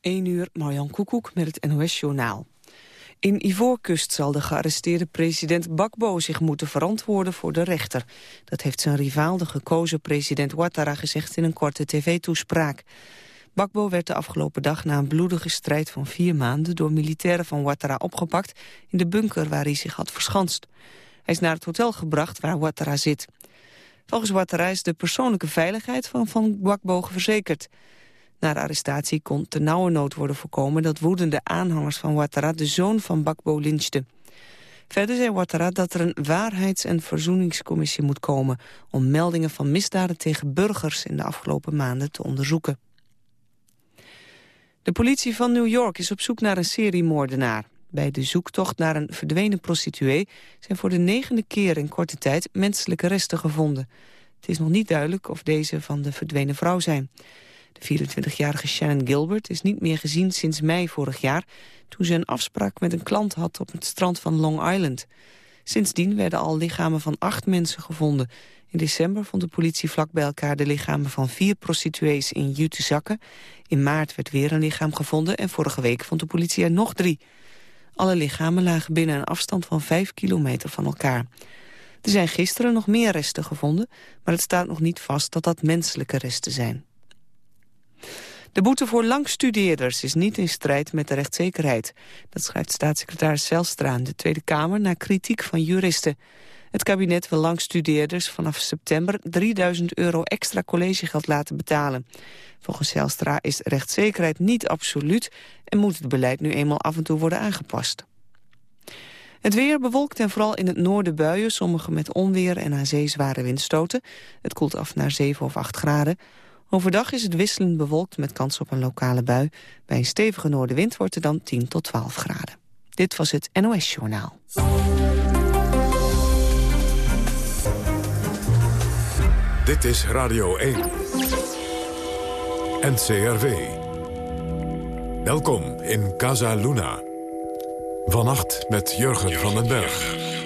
1 uur, Marjan Koekoek met het NOS-journaal. In Ivoorkust zal de gearresteerde president Bakbo zich moeten verantwoorden voor de rechter. Dat heeft zijn rivaal, de gekozen president Ouattara, gezegd in een korte tv-toespraak. Bakbo werd de afgelopen dag na een bloedige strijd van vier maanden... door militairen van Ouattara opgepakt in de bunker waar hij zich had verschanst. Hij is naar het hotel gebracht waar Ouattara zit. Volgens Ouattara is de persoonlijke veiligheid van Van Bakbo verzekerd. Na de arrestatie kon te nauwe nood worden voorkomen... dat woedende aanhangers van Ouattara de zoon van Bakbo lynchte. Verder zei Ouattara dat er een waarheids- en verzoeningscommissie moet komen... om meldingen van misdaden tegen burgers in de afgelopen maanden te onderzoeken. De politie van New York is op zoek naar een seriemoordenaar. Bij de zoektocht naar een verdwenen prostituee... zijn voor de negende keer in korte tijd menselijke resten gevonden. Het is nog niet duidelijk of deze van de verdwenen vrouw zijn. De 24-jarige Shannon Gilbert is niet meer gezien sinds mei vorig jaar... toen ze een afspraak met een klant had op het strand van Long Island. Sindsdien werden al lichamen van acht mensen gevonden. In december vond de politie vlak bij elkaar de lichamen van vier prostituees in jute zakken. In maart werd weer een lichaam gevonden en vorige week vond de politie er nog drie. Alle lichamen lagen binnen een afstand van vijf kilometer van elkaar. Er zijn gisteren nog meer resten gevonden, maar het staat nog niet vast dat dat menselijke resten zijn. De boete voor langstudeerders is niet in strijd met de rechtszekerheid. Dat schrijft staatssecretaris Zelstra aan de Tweede Kamer... na kritiek van juristen. Het kabinet wil langstudeerders vanaf september 3000 euro extra collegegeld laten betalen. Volgens Zelstra is rechtszekerheid niet absoluut... en moet het beleid nu eenmaal af en toe worden aangepast. Het weer bewolkt en vooral in het noorden buien, sommige met onweer en aan zee zware windstoten. Het koelt af naar 7 of 8 graden. Overdag is het wisselend bewolkt met kans op een lokale bui. Bij een stevige noordenwind wordt het dan 10 tot 12 graden. Dit was het NOS Journaal. Dit is Radio 1. NCRV. Welkom in Casa Luna. Vannacht met Jurgen van den Berg.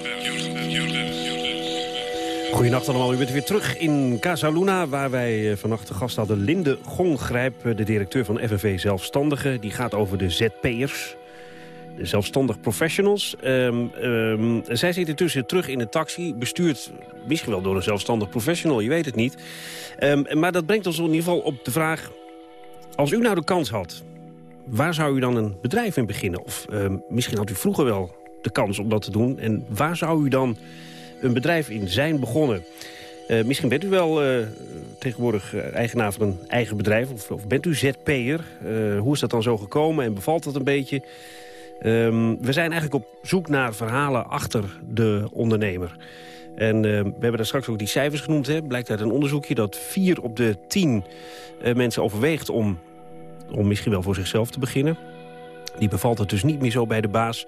Goedenacht allemaal, u bent weer terug in Casa Luna... waar wij eh, vannacht de gast hadden Linde Gongrijp... Eh, de directeur van FNV Zelfstandigen. Die gaat over de ZP'ers, de zelfstandig professionals. Um, um, zij zit intussen terug in een taxi, bestuurd misschien wel door een zelfstandig professional, je weet het niet. Um, maar dat brengt ons in ieder geval op de vraag... als u nou de kans had, waar zou u dan een bedrijf in beginnen? Of misschien had u vroeger wel de kans om dat te doen. En waar zou u dan een bedrijf in zijn begonnen. Uh, misschien bent u wel uh, tegenwoordig uh, eigenaar van een eigen bedrijf. Of, of bent u ZP'er. hoe is dat dan zo gekomen en bevalt dat een beetje? Um, we zijn eigenlijk op zoek naar verhalen achter de ondernemer. En we hebben daar straks ook die cijfers genoemd. Hè. Blijkt uit een onderzoekje dat vier op de tien mensen overweegt... Om, om misschien wel voor zichzelf te beginnen. Die bevalt het dus niet meer zo bij de baas.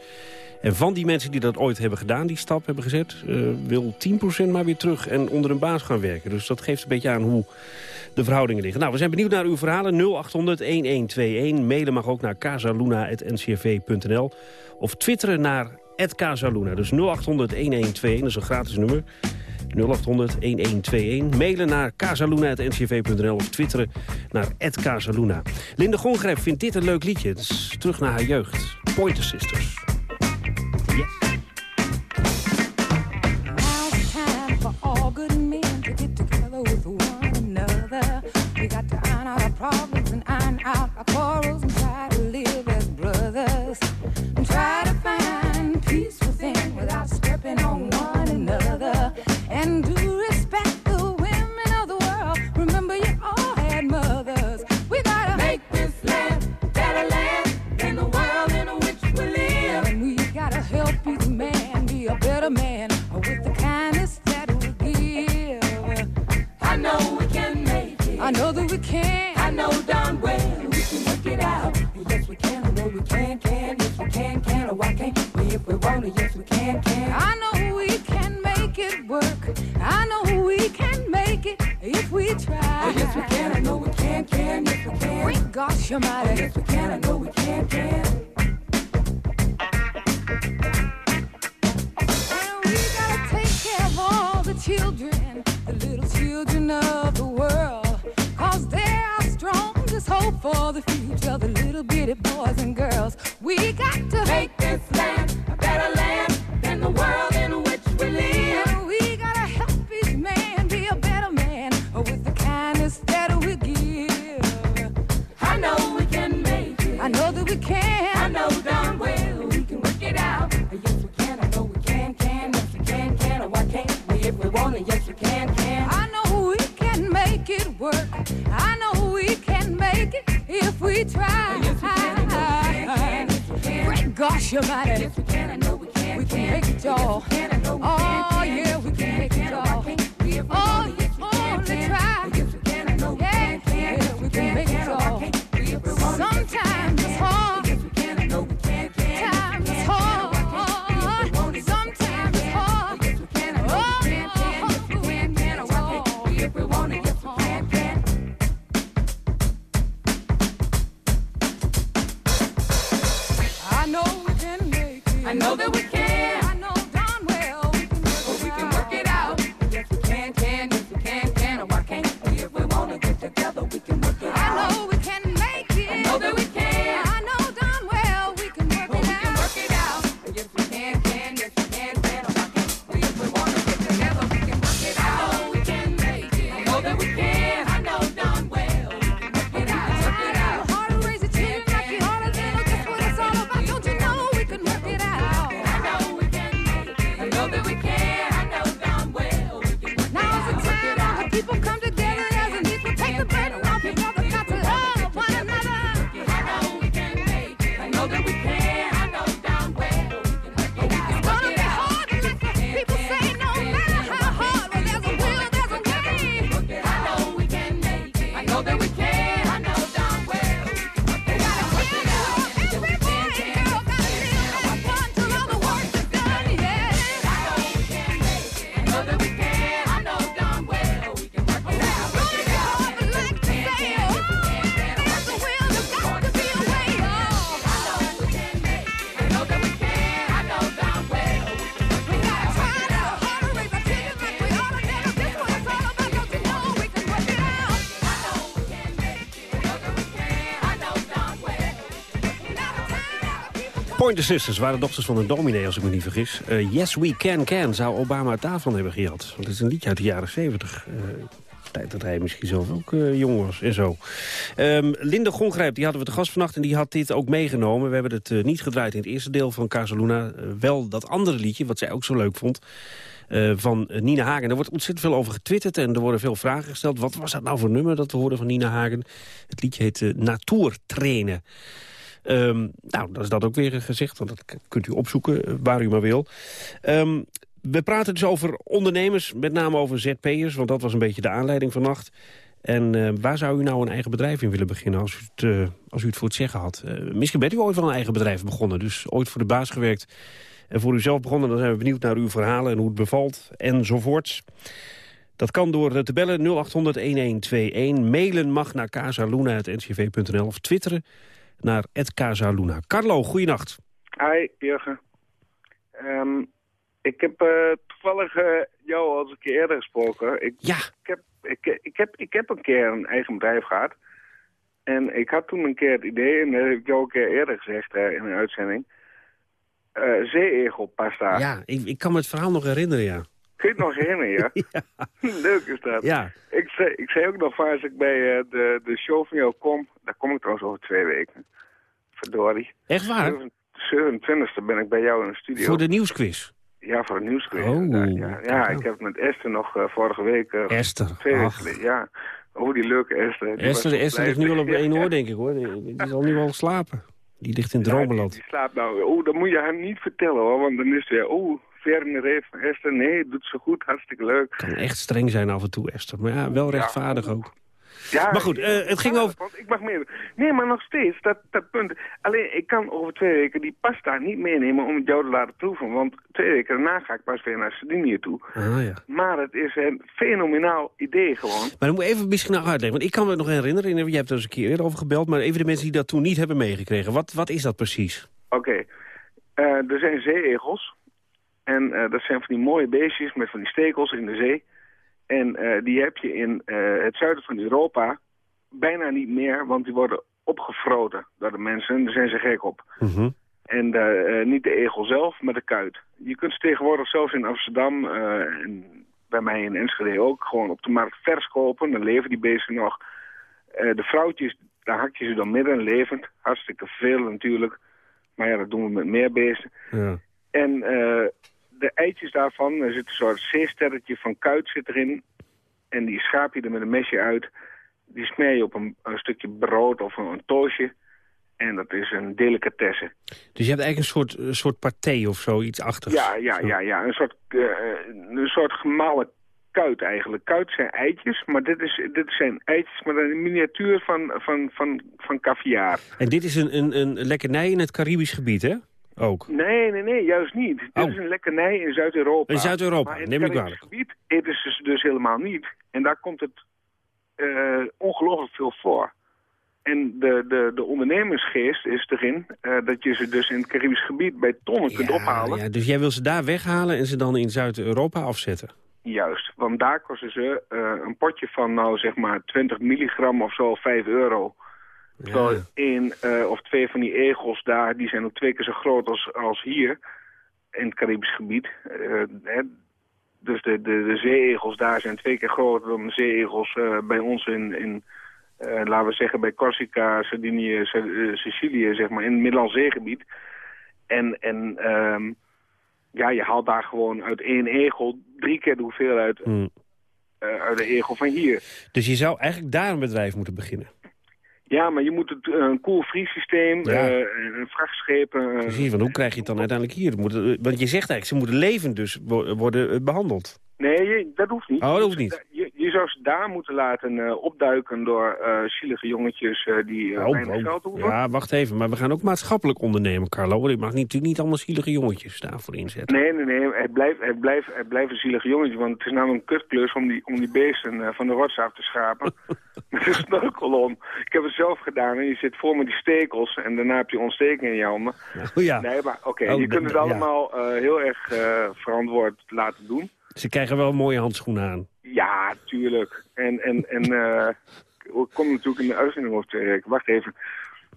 En van die mensen die dat ooit hebben gedaan, die stap hebben gezet... Uh, wil 10% maar weer terug en onder een baas gaan werken. Dus dat geeft een beetje aan hoe de verhoudingen liggen. Nou, we zijn benieuwd naar uw verhalen. 0800-1121. Mailen mag ook naar casaluna.ncrv.nl. Of twitteren naar Casaluna. Dus 0800-1121, dat is een gratis nummer. 0800-1121. Mailen naar casaluna.ncv.nl of twitteren naar Casaluna. Linde Gongrijp vindt dit een leuk liedje. Het is terug naar haar jeugd. Pointer Sisters. You're mighty. Yes, we can. I know we can, can. Pointer Sisters waren dochters van een dominee, als ik me niet vergis. Eh, yes, we can, can, zou Obama het daarvan hebben gehad. Want het is een liedje uit de jaren 70. Eh, tijd dat hij misschien zelf ook eh, jong was en zo. Ehm, Linde Gongrijp, die hadden we te gast vannacht en die had dit ook meegenomen. We hebben het niet gedraaid in het eerste deel van Casaluna. Wel dat andere liedje, wat zij ook zo leuk vond... van Nina Hagen. Er wordt ontzettend veel over getwitterd en er worden veel vragen gesteld. Wat was dat nou voor nummer dat we hoorden van Nina Hagen? Het liedje heet uh, Natuurtrainen. Ehm, nou, dat is dat ook weer gezegd, want dat kunt u opzoeken eh, waar u maar wil. Ehm, we praten dus over ondernemers, met name over ZP'ers... want dat was een beetje de aanleiding vannacht. En eh, waar zou u nou een eigen bedrijf in willen beginnen als u het, eh, als u het voor het zeggen had? Misschien bent u ooit wel een eigen bedrijf begonnen, dus ooit voor de baas gewerkt... en voor uzelf begonnen, dan zijn we benieuwd naar uw verhalen en hoe het bevalt enzovoorts. Dat kan door te bellen 0800-1121. Mailen mag naar casaluna.ncv.nl of twitteren naar @casaluna. Carlo, goeienacht. Hi, Jurgen. Ehm, ik heb eh, toevallig eh, jou al eens een keer eerder gesproken. Ik, Ja, ik, heb, ik, ik, heb, ik heb een keer een eigen bedrijf gehad. En ik had toen een keer het idee, en dat heb ik jou een keer eerder gezegd eh, in een uitzending... eh zee-egelpasta. ja ik, ik kan me het verhaal nog herinneren, ja. Kun je het nog herinneren, ja? Leuk is dat. Ja, Ik, zei, ik zei ook nog van als ik bij eh, de, de show van jou kom... daar kom ik trouwens over twee weken. Verdorie. echt waar? 27e ben ik bij jou in de studio. Voor de nieuwsquiz. Ja, voor een nieuwsquiz. Oh, ja, ja ik heb het met Esther nog eh, vorige week... eh, Esther. Weken ja. Oh, die leuke Esther. Die Esther, Esther ligt nu al op één oor, denk ik, hoor. Die, die zal nu al slapen. Die ligt in Ja, die, die slaapt nou. Oh, dat moet je hem niet vertellen, hoor. Want dan is hij, oh, van Esther. Nee, doet ze goed, hartstikke leuk. Kan echt streng zijn af en toe, Esther. Maar ja, wel rechtvaardig ook. Ja, Maar goed, eh, het ging over- Want ik mag meer. Nee, maar nog steeds, dat, dat punt. Alleen, ik kan over twee weken die pasta niet meenemen om het jou te laten proeven. Want twee weken daarna ga ik pas weer naar Sardinië toe. Ah, ja. Maar het is een fenomenaal idee gewoon. Maar dan moet ik even misschien nog uitleggen. Want ik kan me nog herinneren. en Jij hebt er eens een keer eerder over gebeld. Maar even de mensen die dat toen niet hebben meegekregen. Wat, wat is dat precies? Oké, Eh, er zijn zeeegels. En eh, dat zijn van die mooie beestjes met van die stekels in de zee. En eh, die heb je in eh, het zuiden van Europa. bijna niet meer, want die worden opgefroten door de mensen. En daar zijn ze gek op. Mhm. En niet de egel zelf, maar de kuit. Je kunt ze tegenwoordig zelfs in Amsterdam en bij mij in Enschede ook gewoon op de markt vers kopen. Dan leven die beesten nog. De vrouwtjes, daar hak je ze dan midden levend. Hartstikke veel natuurlijk. Maar ja, dat doen we met meer beesten. Ja. En de eitjes daarvan, er zit een soort zeesterretje van kuit zit erin. En die schaap je er met een mesje uit. Die smeer je op een, een stukje brood of een, een toosje. En dat is een delicatesse. Dus je hebt eigenlijk een soort, een soort paté of zo, iets achtigs. Ja, ja, ja, ja. Een soort, eh, een soort gemalen kuit eigenlijk. Kuit zijn eitjes, maar dit, is, dit zijn eitjes, maar een miniatuur van, van, van, van caviar. En dit is een, een, een lekkernij in het Caribisch gebied, hè? Ook. Nee, nee, nee, juist niet. Dit Oh. is een lekkernij in Zuid-Europa. In Zuid-Europa, neem het ik Caribisch gebied eten ze ze dus helemaal niet. En daar komt het eh, ongelooflijk veel voor. En de, de, de ondernemersgeest is erin eh, dat je ze dus in het Caribisch gebied bij tonnen kunt ophalen. ja, dus jij wil ze daar weghalen en ze dan in Zuid-Europa afzetten? Juist, want daar kosten ze eh, een potje van nou zeg maar 20 milligram of zo, 5 euro. Terwijl één eh, of twee van die egels daar, die zijn ook twee keer zo groot als, als hier in het Caribisch gebied. Eh, hè, dus de, de, de zeeegels daar zijn twee keer groter dan de zeeegels eh, bij ons in, in laten we zeggen, bij Corsica, Sardinië, Sa- Sicilië, zeg maar, in het Middellandse zeegebied. En, en ehm, ja, je haalt daar gewoon uit één egel drie keer de hoeveelheid Hm. eh, uit de egel van hier. Dus je zou eigenlijk daar een bedrijf moeten beginnen. Ja, maar je moet het, eh, een koelvriesysteem, Ja. eh, een vrachtschepen... eh, Precies, van hoe krijg je het dan uiteindelijk hier? Moet- want je zegt eigenlijk, ze moeten levend dus wo- worden eh, behandeld. Nee, dat hoeft niet. Oh, dat hoeft niet. Ze daar moeten laten eh, opduiken door eh zielige jongetjes eh, die Oh, weinig oh. geld hoeven. Ja, wacht even. Maar we gaan ook maatschappelijk ondernemen, Carlo. Je mag niet, natuurlijk niet allemaal zielige jongetjes daarvoor inzetten. Nee, nee, nee. Het blijft, het blijft, het blijft een zielige jongetje. Want het is namelijk een kutklus om die, om die beesten van de rots af te schapen. Met een snorkel om. Ik heb het zelf gedaan en je zit vol met die stekels. En daarna heb je ontsteking in je handen. Oh ja, Nee, maar oké. Oh, je kunt het allemaal heel erg verantwoord laten doen. ze krijgen wel mooie handschoenen aan. Ja, tuurlijk. En, en, en eh, ik kom natuurlijk in de uitzending te werken. Wacht even.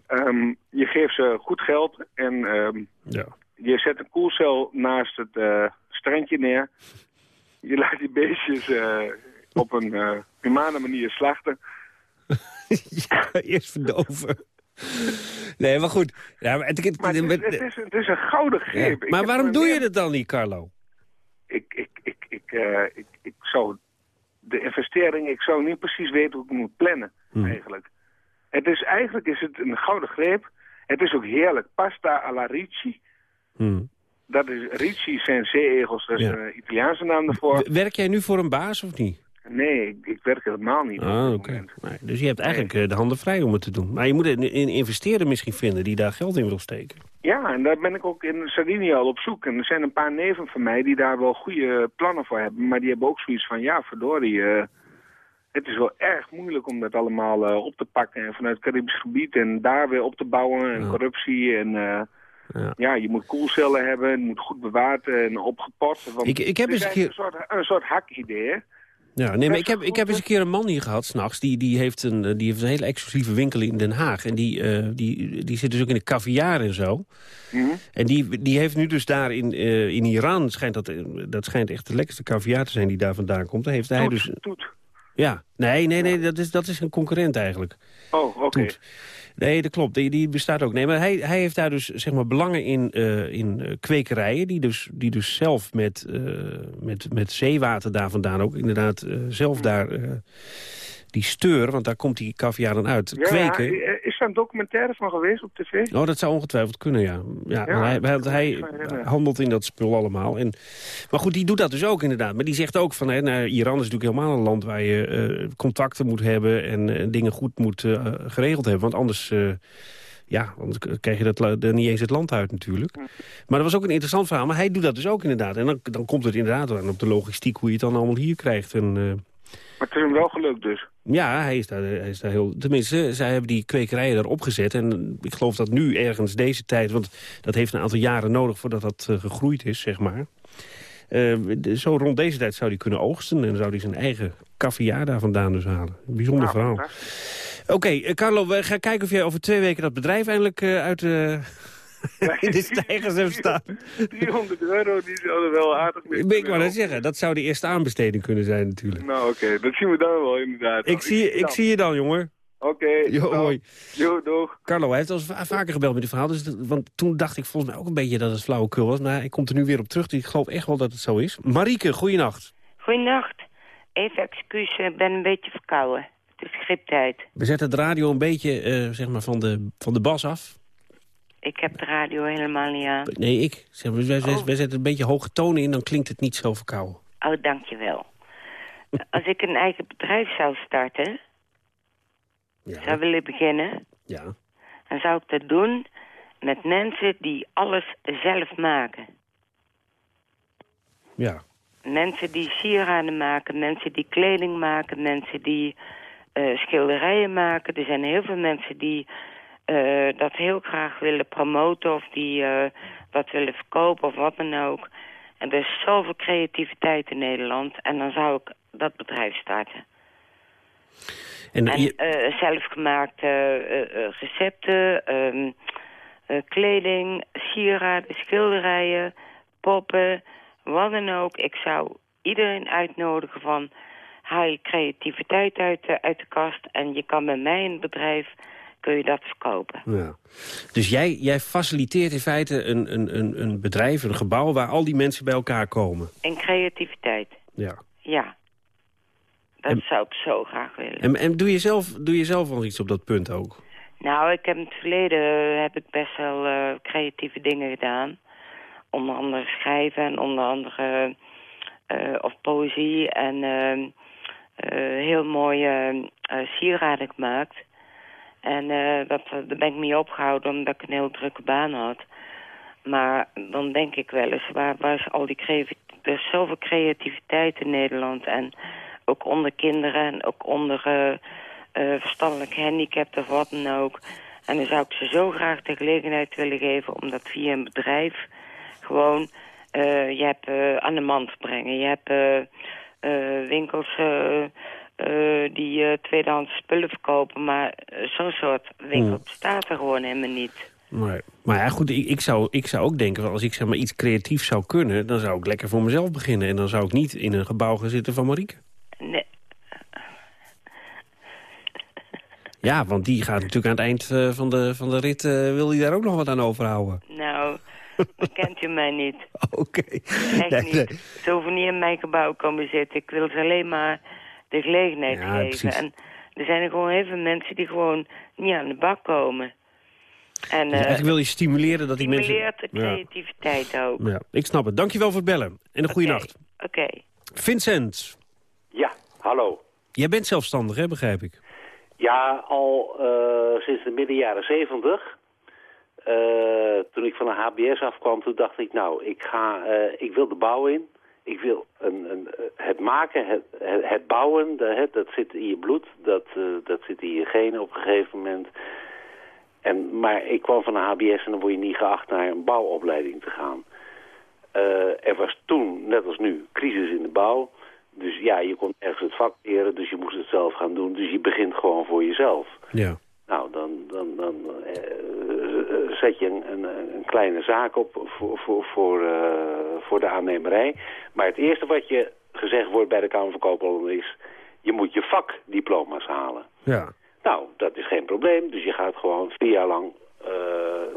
Ehm, je geeft ze goed geld en ehm, Ja. je zet een koelcel naast het eh, strandje neer. Je laat die beestjes eh, op een humane manier slachten. ja, eerst verdoven. Nee, maar goed. Ja, maar het, het- Maar het is, het is, het is een gouden greep. Ik Maar waarom doe je dat dan niet, Carlo? Ik, ik, ik, ik, ik, ik zou de investering, ik zou niet precies weten hoe ik moet plannen, Hmm. eigenlijk. Het is, eigenlijk is het een gouden greep. Het is ook heerlijk. Pasta alla ricci. Hm. Dat is ricci zijn zeeegels, dat is Ja. een Italiaanse naam daarvoor. Werk jij nu voor een baas of niet? Nee, ik, ik werk helemaal niet. Ah. Nee, dus je hebt eigenlijk eh, de handen vrij om het te doen. Maar je moet een een investeerder misschien vinden die daar geld in wil steken. Ja, en daar ben ik ook in Sardinië al op zoek. En er zijn een paar neven van mij die daar wel goede plannen voor hebben. Maar die hebben ook zoiets van, ja, verdorie, eh, het is wel erg moeilijk om dat allemaal eh, op te pakken. En vanuit het Caribisch gebied en daar weer op te bouwen. En Ja. corruptie en... Ja. ja. je moet koelcellen hebben, het moet goed bewaard en opgepot. Want Ik- ik heb eens een soort, een soort hakidee? Ja, nee, maar ik heb, ik heb eens een keer een man hier gehad s'nachts. Die, die, heeft een, eh, die heeft een hele exclusieve winkel in Den Haag. En die, eh, die, die zit dus ook in de caviar en zo. Mhm. En die, die heeft nu dus daar in, eh, in Iran... Schijnt dat, dat schijnt echt de lekkerste caviar te zijn die daar vandaan komt. Daar heeft hij Toet, dus... toet. Ja, nee, nee, nee, dat is, dat is een concurrent eigenlijk. Oh, oké. Nee, dat klopt. Die, die bestaat ook. Nee, maar hij, hij heeft daar dus zeg maar belangen in, eh, in eh, kwekerijen... Die dus, die dus zelf met, eh, met, met zeewater daar vandaan ook inderdaad zelf daar... die steur, want daar komt die caviar dan uit, Ja, kweken. ja, is daar een documentaire van geweest op tv? Oh, dat zou ongetwijfeld kunnen, ja. ja, hij, want hij handelt in dat spul allemaal. En, maar goed, die doet dat dus ook inderdaad. Maar die zegt ook van, hè, nou, Iran is natuurlijk helemaal een land... waar je eh, contacten moet hebben en eh, dingen goed moet eh, geregeld hebben. Want anders... ja, anders krijg je dat niet eens het land uit natuurlijk. Maar dat was ook een interessant verhaal. Maar hij doet dat dus ook inderdaad. En dan, dan komt het inderdaad aan op de logistiek... hoe je het dan allemaal hier krijgt. En, Maar het is hem wel gelukt dus. ja, hij is, daar, hij is daar heel... Tenminste, zij hebben die kwekerijen daar opgezet. En ik geloof dat nu ergens deze tijd... want dat heeft een aantal jaren nodig voordat dat eh, gegroeid is, zeg maar. Eh, de- zo rond deze tijd zou hij kunnen oogsten... en dan zou hij zijn eigen caviar daar vandaan dus halen. Een bijzonder Nou, verhaal. Oké, eh, Carlo, we gaan kijken of jij over twee weken dat bedrijf eindelijk eh, uit de... in de stijgers hebt staan. 300 euro, die zouden wel aardig mee Ik wou net zeggen, dat zou de eerste aanbesteding kunnen zijn natuurlijk. Nou, oké, dat zien we dan wel inderdaad. Ik zie, ik zie je dan, jongen. Oké. Jo, nou, hoi. Jo, doeg. Carlo, hij heeft al va- vaker gebeld met dit verhaal. Dus dat- want toen dacht ik volgens mij ook een beetje dat het flauwekul was. Maar ik kom er nu weer op terug. Dus ik geloof echt wel dat het zo is. Marieke, goeienacht. Goeienacht. Even excuus, ik ben een beetje verkouden. Het is griptijd. We zetten de radio een beetje eh, zeg maar van, de, van de bas af. Ik heb de radio helemaal niet aan. Nee, ik. Zeg, wij, wij- Oh. wij zetten een beetje hoge tonen in, dan klinkt het niet zo verkouden. Oh, dankjewel. Als ik een eigen bedrijf zou starten, Ja, zou willen beginnen... ja. dan zou ik dat doen met mensen die alles zelf maken. ja. Mensen die sieraden maken, mensen die kleding maken, mensen die eh, schilderijen maken. Er zijn heel veel mensen die eh, dat heel graag willen promoten of die eh, wat willen verkopen of wat dan ook. En er is zoveel creativiteit in Nederland en dan zou ik dat bedrijf starten. En, En je- eh, zelfgemaakte recepten, ehm, eh, kleding, sieraden, schilderijen, poppen, wat dan ook. Ik zou iedereen uitnodigen van... haal je creativiteit uit de, uit de kast... en je kan bij mij in het bedrijf kun je dat verkopen. ja. Dus jij, jij faciliteert in feite een, een, een, een bedrijf, een gebouw... waar al die mensen bij elkaar komen. En creativiteit, Ja. ja. Dat En- zou ik zo graag willen. En, en doe, je zelf, doe je zelf wel iets op dat punt ook? Nou, ik heb in het verleden eh, heb ik best wel eh, creatieve dingen gedaan. Onder andere schrijven en onder andere eh, of poëzie en heel mooie eh, sieraden gemaakt. En eh, dat, daar ben ik mee opgehouden omdat ik een heel drukke baan had. Maar dan denk ik wel eens, waar, is al die creativiteit? Er is zoveel creativiteit in Nederland. En ook onder kinderen en ook onder eh, eh, verstandelijk gehandicapten of wat dan ook. En dan zou ik ze zo graag de gelegenheid willen geven om dat via een bedrijf gewoon... eh, je hebt eh, aan de man te brengen. Je hebt eh, eh, winkels eh, die eh, tweedehands spullen verkopen. Maar eh, zo'n soort winkel Hmm. bestaat er gewoon helemaal niet. Maar, maar ja, goed, ik, ik, zou, ik zou ook denken... als ik zeg maar iets creatiefs zou kunnen... dan zou ik lekker voor mezelf beginnen. En dan zou ik niet in een gebouw gaan zitten van Marieke. Nee, Ja, want die gaat natuurlijk aan het eind van, de, van de rit... wil hij daar ook nog wat aan overhouden. nou, dan kent u mij niet. Oké. Echt Nee, niet. nee. Ze hoeven niet in mijn gebouw komen zitten. Ik wil ze alleen maar de gelegenheid Ja, geven. precies. En er zijn er gewoon heel veel mensen die gewoon niet aan de bak komen. En Dus eh eigenlijk wil je stimuleren dat die mensen... stimuleert de Ja. creativiteit ook. Ja, ik snap het. Dankjewel voor het bellen. En een goede Oké, nacht. Oké. Vincent, Ja, hallo. jij bent zelfstandig, hè, begrijp ik? Ja, al eh, sinds de midden jaren zeventig. Eh, toen ik van de HBS afkwam, toen dacht ik, nou, ik, ga, eh, ik wil de bouw in. Ik wil een, een, eh, het maken, het, het, bouwen, het, dat zit in je bloed, dat, eh, dat zit in je genen op een gegeven moment. En, maar ik kwam van de HBS en dan word je niet geacht naar een bouwopleiding te gaan. Eh, er was toen, net als nu, crisis in de bouw. Dus ja, je kon ergens het vak leren, dus je moest het zelf gaan doen. Dus je begint gewoon voor jezelf. Ja. Nou, dan, dan, dan zet je een, een, een kleine zaak op voor, voor, voor, eh, voor de aannemerij. Maar het eerste wat je gezegd wordt bij de Kamer van Koophandel is... je moet je vakdiploma's halen. Ja. Nou, dat is geen probleem. Dus je gaat gewoon vier jaar lang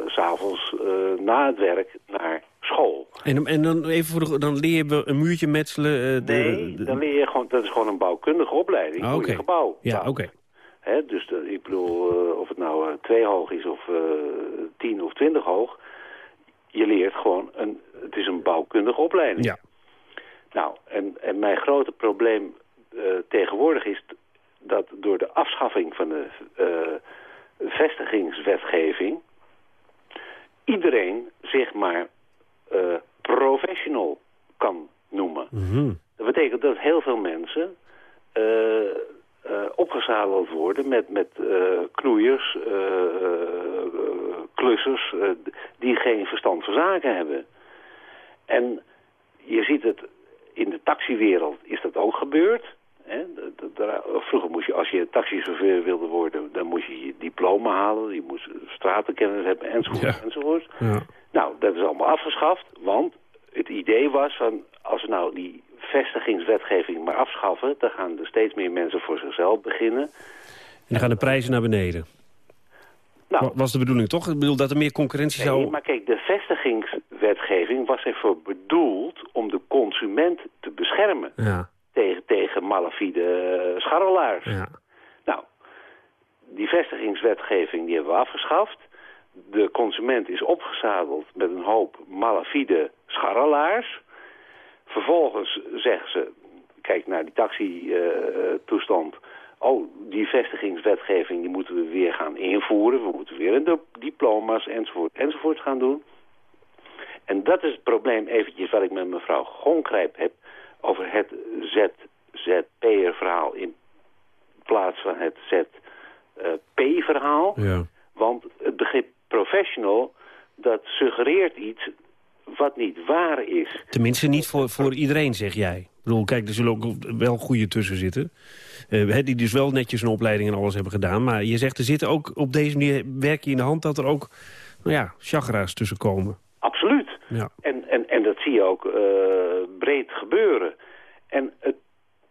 s s'avonds eh, na het werk naar school. En, en dan even voor de, dan leer je een muurtje metselen. de, Nee, dan leer je gewoon, dat is gewoon een bouwkundige opleiding Ah, oké. je gebouw. Ja, oké. Dus de- ik bedoel, of het nou twee hoog is of eh, tien of twintig hoog. Je leert gewoon, een, het is een bouwkundige opleiding. Ja. Nou, en, en mijn grote probleem eh, tegenwoordig is dat door de afschaffing van de eh, vestigingswetgeving... iedereen zich maar eh, professional kan noemen. Mhm. Dat betekent dat heel veel mensen opgezadeld worden met, met eh, knoeiers, eh, eh, klussers, eh, die geen verstand van zaken hebben. En je ziet het in de taxiwereld is dat ook gebeurd. Hè? Vroeger moest je, als je taxichauffeur wilde worden, dan moest je je diploma halen. Je moest stratenkennis hebben, enzovoort, Ja. enzovoort. Ja. Nou, dat is allemaal afgeschaft, want het idee was van... als we nou die vestigingswetgeving maar afschaffen... dan gaan er steeds meer mensen voor zichzelf beginnen. En dan gaan de prijzen naar beneden. Nou, Wa- Was de bedoeling toch? Ik bedoel dat er meer concurrentie Nee, zou... maar kijk, de vestigingswetgeving was ervoor bedoeld om de consument te beschermen Ja, tegen, tegen malafide eh, scharrelaars. ja. Nou, die vestigingswetgeving die hebben we afgeschaft. De consument is opgezadeld met een hoop malafide scharrelaars. Vervolgens zeggen ze, kijk naar die taxi-toestand... oh, die vestigingswetgeving die moeten we weer gaan invoeren. We moeten weer een diploma's enzovoort enzovoort gaan doen. En dat is het probleem eventjes wat ik met mevrouw Gonkrijp heb... over het ZZP'er-verhaal in plaats van het ZP-verhaal. ja. Want het begrip professional, dat suggereert iets wat niet waar is. Tenminste niet voor, voor iedereen, zeg jij. Ik bedoel, kijk, er zullen ook wel goede tussen zitten. Eh, die dus wel netjes een opleiding en alles hebben gedaan. Maar je zegt, er zitten ook op deze manier werk je in de hand... dat er ook, nou ja, chagra's tussen komen. Absoluut. Ja. En, en, en dat zie je ook eh, breed gebeuren. En het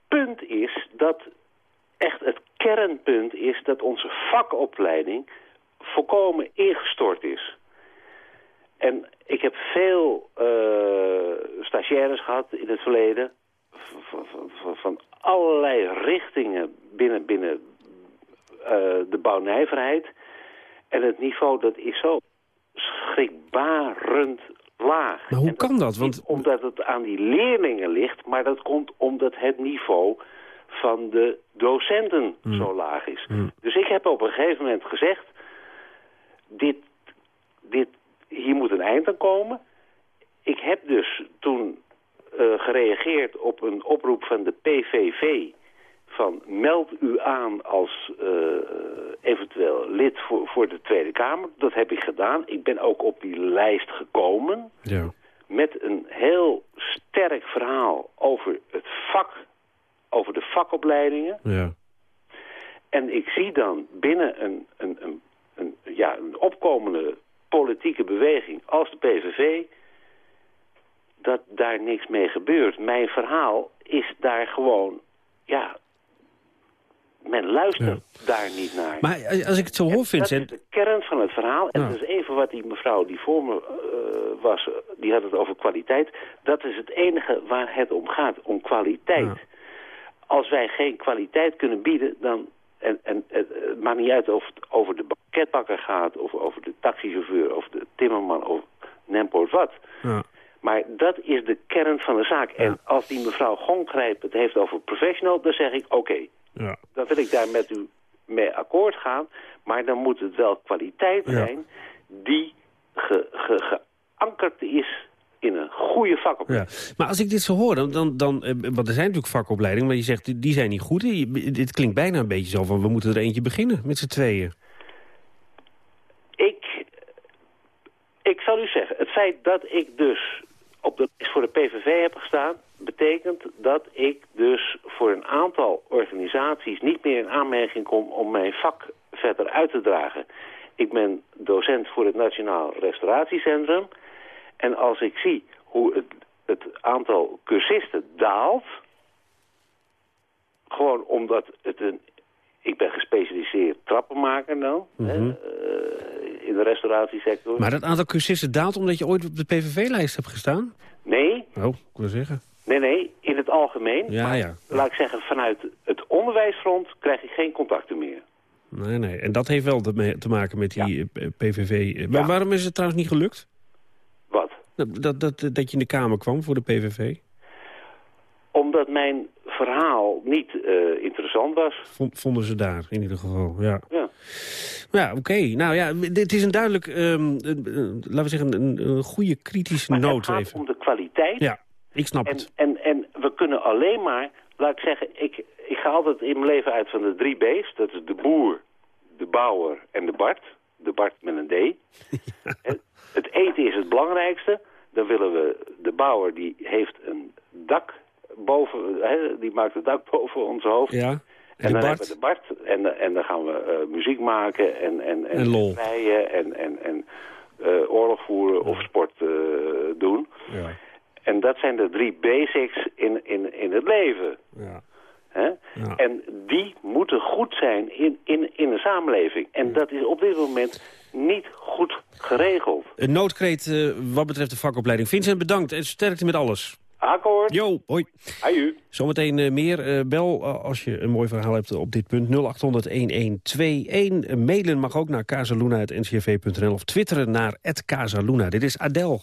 punt is dat, echt het kernpunt is dat onze vakopleiding volkomen ingestort is. En ik heb veel eh, stagiaires gehad in het verleden. Van, van, van, van allerlei richtingen binnen, binnen eh, de bouwnijverheid. En het niveau dat is zo schrikbarend laag. Maar hoe kan dat? Want- omdat het aan die leerlingen ligt, maar dat komt omdat het niveau van de docenten Hmm. zo laag is. Dus ik heb op een gegeven moment gezegd, dit, dit, hier moet een eind aan komen. Ik heb dus toen eh, gereageerd op een oproep van de PVV van meld u aan als eh, eventueel lid voor, voor de Tweede Kamer. Dat heb ik gedaan. Ik ben ook op die lijst gekomen Ja. met een heel sterk verhaal over het vak, over de vakopleidingen. Ja. En ik zie dan binnen een, een, een, een, ja, een opkomende politieke beweging als de PVV... dat daar niks mee gebeurt. Mijn verhaal is daar gewoon... ja, men luistert daar niet naar. Maar als ik het zo hoor, Dat is de kern van het verhaal. En Ja. dat is even wat die mevrouw die voor me eh, was, die had het over kwaliteit. Dat is het enige waar het om gaat, om kwaliteit. Ja. Als wij geen kwaliteit kunnen bieden, dan... En, en het, het maakt niet uit of het over de banketbakker gaat, of over de taxichauffeur, of de timmerman, of nempoort wat. Ja. Maar dat is de kern van de zaak. En als die mevrouw Gongrijp het heeft over professional, dan zeg ik oké. Ja. Dan wil ik daar met u mee akkoord gaan. Maar dan moet het wel kwaliteit zijn die ge, ge, geankerd is in een goede vakopleiding. Ja. Maar als ik dit zo hoor, dan, dan, dan eh, want er zijn natuurlijk vakopleidingen... maar je zegt, die- die zijn niet goed. Je- Dit klinkt bijna een beetje zo van, we moeten er eentje beginnen met z'n tweeën. Ik, ik zal u zeggen, het feit dat ik dus op de lijst voor de PVV heb gestaan... betekent dat ik dus voor een aantal organisaties niet meer in aanmerking kom om mijn vak verder uit te dragen. Ik ben docent voor het Nationaal Restauratiecentrum. En als ik zie hoe het, het aantal cursisten daalt... gewoon omdat het een... Ik ben gespecialiseerd trappenmaker dan, hè, eh, in de restauratiesector. Maar dat aantal cursisten daalt omdat je ooit op de PVV-lijst hebt gestaan? Nee, Oh, ik wil zeggen. nee, nee, in het algemeen. Ja, Maar ja. Laat ik zeggen, vanuit het onderwijsfront krijg ik geen contacten meer. Nee, nee. En dat heeft wel te, maken met die eh, PVV. Maar waarom is het trouwens niet gelukt? Dat, dat, dat, dat je in de Kamer kwam voor de PVV? Omdat mijn verhaal niet eh, interessant was. Vond- Vonden ze daar, in ieder geval. Ja, Ja. ja oké. Nou ja, dit is een duidelijk, ehm, een- een- laten we zeggen, een, een goede kritische Maar noot het even. om de kwaliteit. Ja, ik snap En, het. en, en we kunnen alleen maar, laat ik zeggen, ik, ik ga altijd in mijn leven uit van de drie B's. Dat is de boer, de bouwer en de Bart. De Bart met een D. Het, het eten is het belangrijkste. Dan willen we, de bouwer die heeft een dak boven, hè, die maakt het dak boven ons hoofd. Ja. En, dan Bart? hebben we de Bart. En, en dan gaan we eh, muziek maken en, en, En lol. vrijen en, en, en eh, oorlog voeren of sport eh, doen. Ja. En dat zijn de drie basics in, in, in het leven. Ja. Hè? Ja. En die moeten goed zijn in, in, in een samenleving. En dat is op dit moment niet goed geregeld. Een noodkreet eh, wat betreft de vakopleiding. Vincent, bedankt en sterkte met alles. Akkoord. Jo, hoi. Aju. Zometeen eh, meer. eh, bel als je een mooi verhaal hebt op dit punt. 0800-1121. Eh, mailen mag ook naar casaluna.ncrv.nl of twitteren naar @casaluna. Dit is Adele.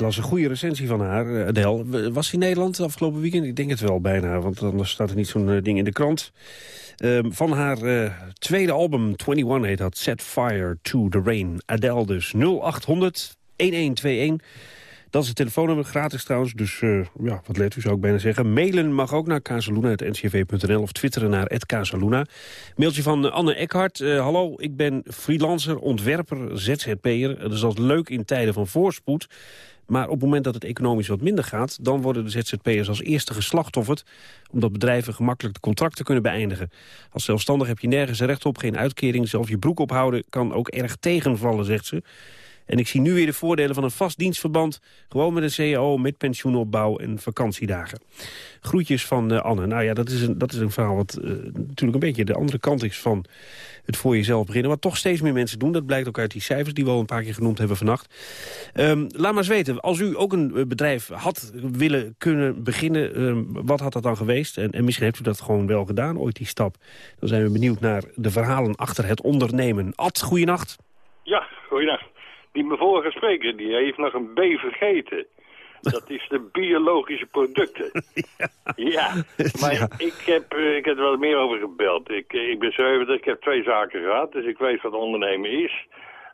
Ik las een goede recensie van haar, eh, Adele. Was ze in Nederland afgelopen weekend? Ik denk het wel bijna, want anders staat er niet zo'n eh, ding in de krant. Ehm, van haar eh, tweede album, 21 heet dat, Set Fire to the Rain. Adele dus, 0800 1121. Dat is het telefoonnummer, gratis trouwens. Dus ja, wat let u zou ik bijna zeggen. Mailen mag ook naar casaluna.ncv.nl of twitteren naar @casaluna. Mailtje van Anne Eckhart. Hallo, ik ben freelancer, ontwerper, ZZP'er. Dat is altijd leuk in tijden van voorspoed. Maar op het moment dat het economisch wat minder gaat... dan worden de ZZP'ers als eerste geslachtofferd... omdat bedrijven gemakkelijk de contracten kunnen beëindigen. Als zelfstandig heb je nergens recht op, geen uitkering. Zelf je broek ophouden kan ook erg tegenvallen, zegt ze. En ik zie nu weer de voordelen van een vast dienstverband. Gewoon met een cao, met pensioenopbouw en vakantiedagen. Groetjes van eh, Anne. Nou ja, dat is een, dat is een verhaal wat eh, natuurlijk een beetje de andere kant is van het voor jezelf beginnen. Wat toch steeds meer mensen doen. Dat blijkt ook uit die cijfers die we al een paar keer genoemd hebben vannacht. Ehm, laat maar eens weten, als u ook een eh, bedrijf had willen kunnen beginnen... ehm, wat had dat dan geweest? En, en misschien heeft u dat gewoon wel gedaan, ooit die stap. Dan zijn we benieuwd naar de verhalen achter het ondernemen. Ad, goeienacht. Ja, goeiedag. Die me vorige spreker, die heeft nog een B vergeten. Dat is de biologische producten. ja. maar Ja. Ik, heb, eh, ik heb er wel meer over gebeld. Ik, eh, ik ben 70, ik heb twee zaken gehad, dus ik weet wat ondernemen is.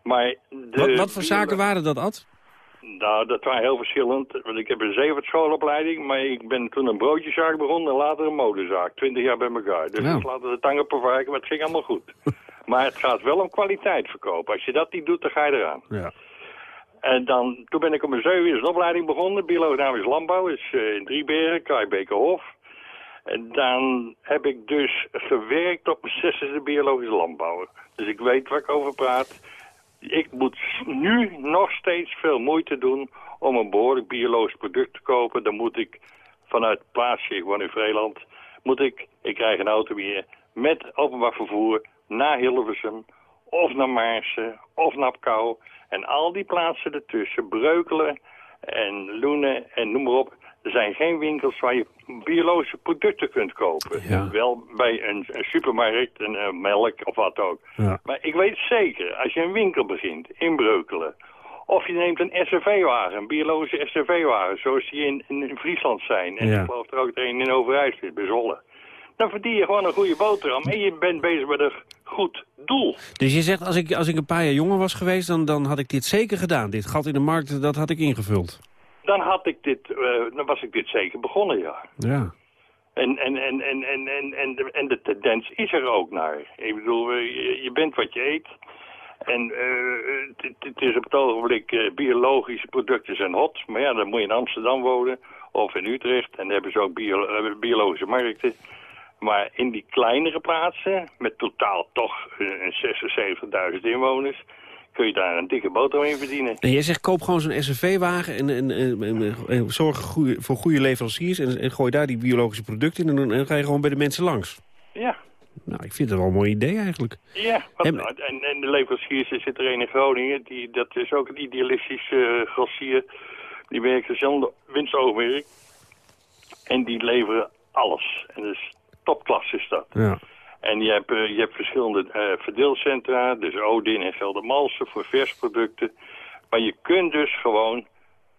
Maar de Wat, wat voor zaken waren dat, Ad? Nou, dat waren heel verschillend. Want ik heb een zeevaartschoolopleiding, maar ik ben toen een broodjeszaak begonnen en later een modezaak. Twintig jaar bij elkaar. Dus Nou. ik laat de tang op verwerken, maar het ging allemaal goed. maar het gaat wel om kwaliteit verkopen. Als je dat niet doet, dan ga je eraan. Ja. En dan, toen ben ik op mijn zeven een opleiding begonnen. Biologisch landbouw is eh, in Driebergen, Kruijbekerhof. En dan heb ik dus gewerkt op mijn zesde biologische landbouwer. Dus ik weet waar ik over praat. Ik moet nu nog steeds veel moeite doen om een behoorlijk biologisch product te kopen. Dan moet ik vanuit het plaatsje, ik woon in Vreeland, moet ik, ik krijg een auto weer, met openbaar vervoer naar Hilversum of naar Maarsen of naar Kou. En al die plaatsen ertussen, Breukelen en Loenen en noem maar op. Er zijn geen winkels waar je biologische producten kunt kopen. Ja. Wel bij een, een supermarkt, een, melk of wat ook. Ja. Maar ik weet zeker, als je een winkel begint in Breukelen... of je neemt een SRV-wagen, een biologische SRV-wagen... zoals die in, Friesland zijn. En Ja. ik geloof er ook een in Overijssel, bij Zolle. Dan verdien je gewoon een goede boterham en je bent bezig met een goed doel. Dus je zegt, als ik, als ik een paar jaar jonger was geweest... Dan, dan had ik dit zeker gedaan. Dit gat in de markt, dat had ik ingevuld. Dan, had ik dit, eh, dan was ik dit zeker begonnen, ja. Ja. En, en, en, en, en, en, en, de, en de tendens is er ook naar. Ik bedoel, eh, je, je bent wat je eet. En eh, het- is op het ogenblik, biologische producten zijn hot. Maar ja, dan moet je in Amsterdam wonen of in Utrecht. En dan hebben ze ook bio, biologische markten. Maar in die kleinere plaatsen, met totaal toch eh, een 76.000 inwoners... kun je daar een dikke boterham in verdienen. En jij zegt, koop gewoon zo'n SRV-wagen en, en, en, en- en zorg goeie- voor goede leveranciers... En, gooi daar die biologische producten in en dan, ga je gewoon bij de mensen langs. Ja, Nou, ik vind het wel een mooi idee eigenlijk. Ja, wat En- nou, en, en de leveranciers, er zit er een in Groningen, die, dat is ook een idealistisch eh grossier. Die werkt dezelfde winstoogmerk. En die leveren alles. En dus topklasse is dat. Ja. En je hebt, eh, je hebt verschillende eh, verdeelcentra, dus Odin en Geldermalsen voor versproducten. Maar je kunt dus gewoon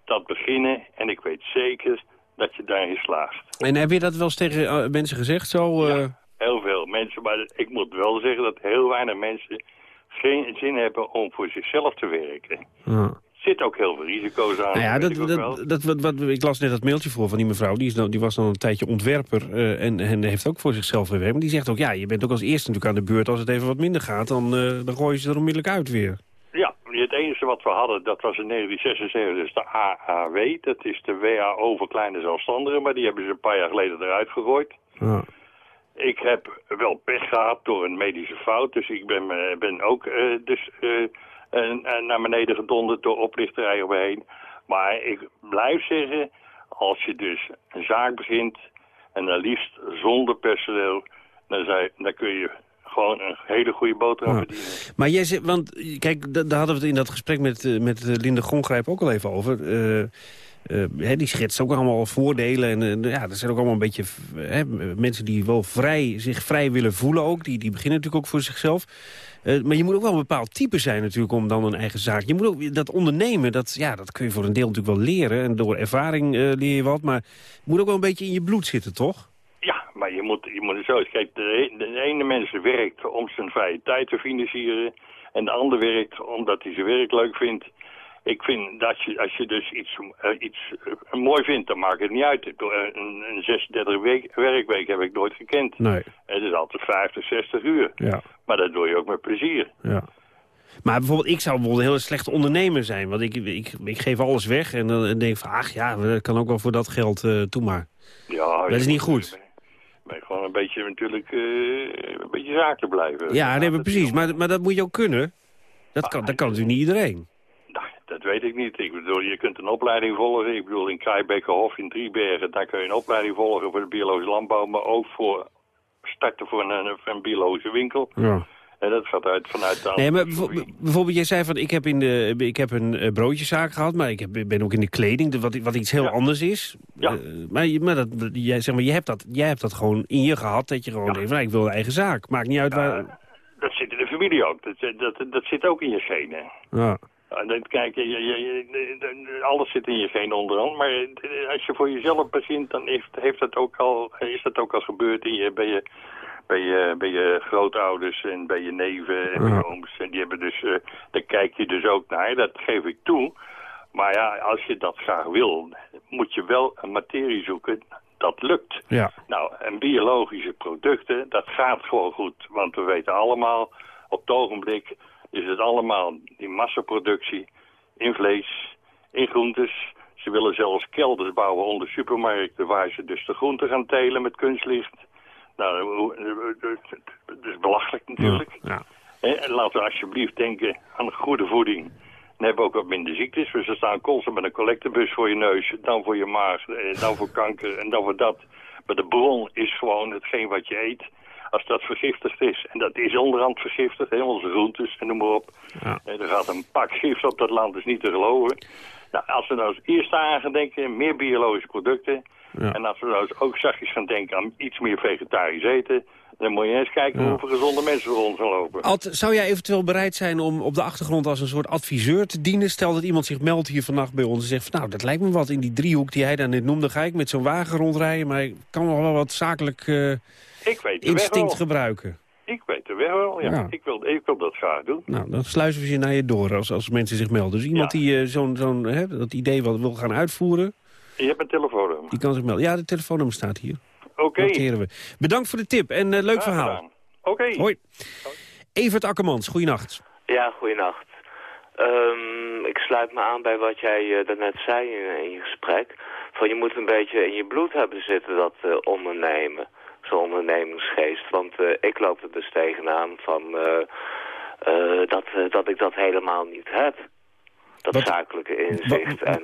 dat beginnen en ik weet zeker dat je daarin slaagt. En heb je dat wel eens tegen eh, mensen gezegd zo? Ja, heel veel mensen. Maar ik moet wel zeggen dat heel weinig mensen geen zin hebben om voor zichzelf te werken. ja. Er zitten ook heel veel risico's aan. Nou ja, dat, ik dat, dat, wat, wat, ik las net dat mailtje voor van die mevrouw. Die, is dan, die was dan een tijdje ontwerper eh, en, en heeft ook voor zichzelf gewerkt. Maar die zegt ook, ja, je bent ook als eerste natuurlijk aan de beurt. Als het even wat minder gaat, dan, eh dan gooi je ze er onmiddellijk uit weer. Ja, het enige wat we hadden, dat was in 1976 dus de AAW. Dat is de WHO voor kleine zelfstandigen. Maar die hebben ze een paar jaar geleden eruit gegooid. Ja. Ik heb wel pech gehad door een medische fout. Dus ik ben, eh, ben ook dus, eh, eh, naar beneden gedonderd door oplichterij om me heen. Maar ik blijf zeggen, als je dus een zaak begint... en dan liefst zonder personeel... dan, zei, dan kun je gewoon een hele goede boterham Ja. verdienen. Maar jij zegt, want kijk, da- daar hadden we het in dat gesprek met, eh, met eh, Linde Gongrijp ook al even over. Eh, eh, die schetst ook allemaal voordelen. En eh, ja, er zijn ook allemaal een beetje hè, mensen die wel vrij, zich vrij willen voelen ook. Die, die beginnen natuurlijk ook voor zichzelf. Eh, maar je moet ook wel een bepaald type zijn natuurlijk om dan een eigen zaak. Je moet ook dat ondernemen, dat, ja, dat kun je voor een deel natuurlijk wel leren. En door ervaring eh, leer je wat. Maar het moet ook wel een beetje in je bloed zitten, toch? Ja, maar je moet, je moet zo... Kijk, de, ene mens werkt om zijn vrije tijd te financieren... en de ander werkt omdat hij zijn werk leuk vindt. Ik vind dat je, als je dus iets, eh, iets eh, mooi vindt, dan maakt het niet uit. Eh, Een, een 36 week, werkweek heb ik nooit gekend. Nee, Het is altijd 50, 60 uur. ja, Maar dat doe je ook met plezier. ja. Maar bijvoorbeeld, ik zou bijvoorbeeld een hele slechte ondernemer zijn. Want ik, ik, ik geef alles weg en dan denk ik van... ach ja, dat kan ook wel voor dat geld, eh toe maar. Ja, Dat is niet goed. Ben, gewoon een beetje natuurlijk een beetje zakelijk blijven. Ja, nee, maar precies. Maar, maar dat moet je ook kunnen. Dat kan, dat kan natuurlijk niet iedereen. Dat weet ik niet. Ik bedoel, je kunt een opleiding volgen. Ik bedoel, in Krijbekerhof in Driebergen, daar kun je een opleiding volgen voor de biologische landbouw, maar ook voor starten voor een, een biologische winkel. Ja. En dat gaat uit vanuit de Nee, maar bijvoorbeeld, jij zei van, ik heb, in de, ik heb een eh, broodjeszaak gehad, maar ik heb, ben ook in de kleding, wat, wat iets heel Ja. anders is. Ja. Eh, maar maar dat, jij, zeg maar, je hebt dat, jij hebt dat gewoon in je gehad, dat je gewoon Ja. denkt, van, nou, ik wil een eigen zaak. Maakt niet uit waar... Dat zit in de familie ook. Dat, dat, dat zit ook in je genen. Ja. Kijk, je, je, alles zit in je genen onderhand. Maar eh, als je voor jezelf begint, dan heeft, heeft dat ook al, is dat ook al gebeurd. In je, bij, je, bij, je, bij je grootouders en bij je neven en bij Ja. je ooms. En die hebben dus, eh, daar kijk je dus ook naar. Dat geef ik toe. Maar ja, als je dat graag wil, moet je wel een materie zoeken dat lukt. ja. Nou, en biologische producten, dat gaat gewoon goed. Want we weten allemaal, op het ogenblik is het allemaal die massaproductie in vlees, in groentes. Ze willen zelfs kelders bouwen onder supermarkten waar ze dus de groenten gaan telen met kunstlicht. Nou, dat is belachelijk natuurlijk. Ja. En laten we alsjeblieft denken aan goede voeding. Dan hebben we ook wat minder ziektes. Dus er staan constant met een collectebus voor je neus, dan voor je maag, eh, dan voor kanker en dan voor dat. Maar de bron is gewoon hetgeen wat je eet. Als dat vergiftigd is, en dat is onderhand vergiftigd, hè, onze groentes en noem maar op. Ja. Er gaat een pak gif op dat land, is niet te geloven. Nou, als we nou eens eerst aan gaan denken, meer biologische producten. Ja. En als we nou eens ook zachtjes gaan denken aan iets meer vegetarisch eten... dan moet je eens kijken Ja. hoeveel gezonde mensen er rond gaan lopen. Zou jij eventueel bereid zijn om op de achtergrond als een soort adviseur te dienen? Stel dat iemand zich meldt hier vannacht bij ons en zegt... van, nou, dat lijkt me wat in die driehoek die hij daar net noemde. Ga ik met zo'n wagen rondrijden, maar ik kan nog wel wat zakelijk eh, Ik weet instinct wel. gebruiken. Ik weet de weg wel, ja. Ja. Ik, wil, ik wil dat graag doen. Nou, dan sluizen we ze naar je door als, als mensen zich melden. Dus iemand Ja. die eh, zo'n zo'n dat idee wat wil gaan uitvoeren, Je hebt mijn telefoonnummer. die kan zich melden. Ja, de telefoonnummer staat hier. Oké. We. Bedankt voor de tip en eh, leuk verhaal. Oké. Hoi. Evert Akkermans, goeienacht. Ja, goeienacht. Ehm, ik sluit me aan bij wat jij uh, daarnet zei in, in, je gesprek. Van je moet een beetje in je bloed hebben zitten dat uh, ondernemen. Zo'n ondernemingsgeest. Want uh, ik loop er dus tegenaan van uh, dat, dat ik dat helemaal niet heb. Dat Wat? zakelijke inzicht. Wat? En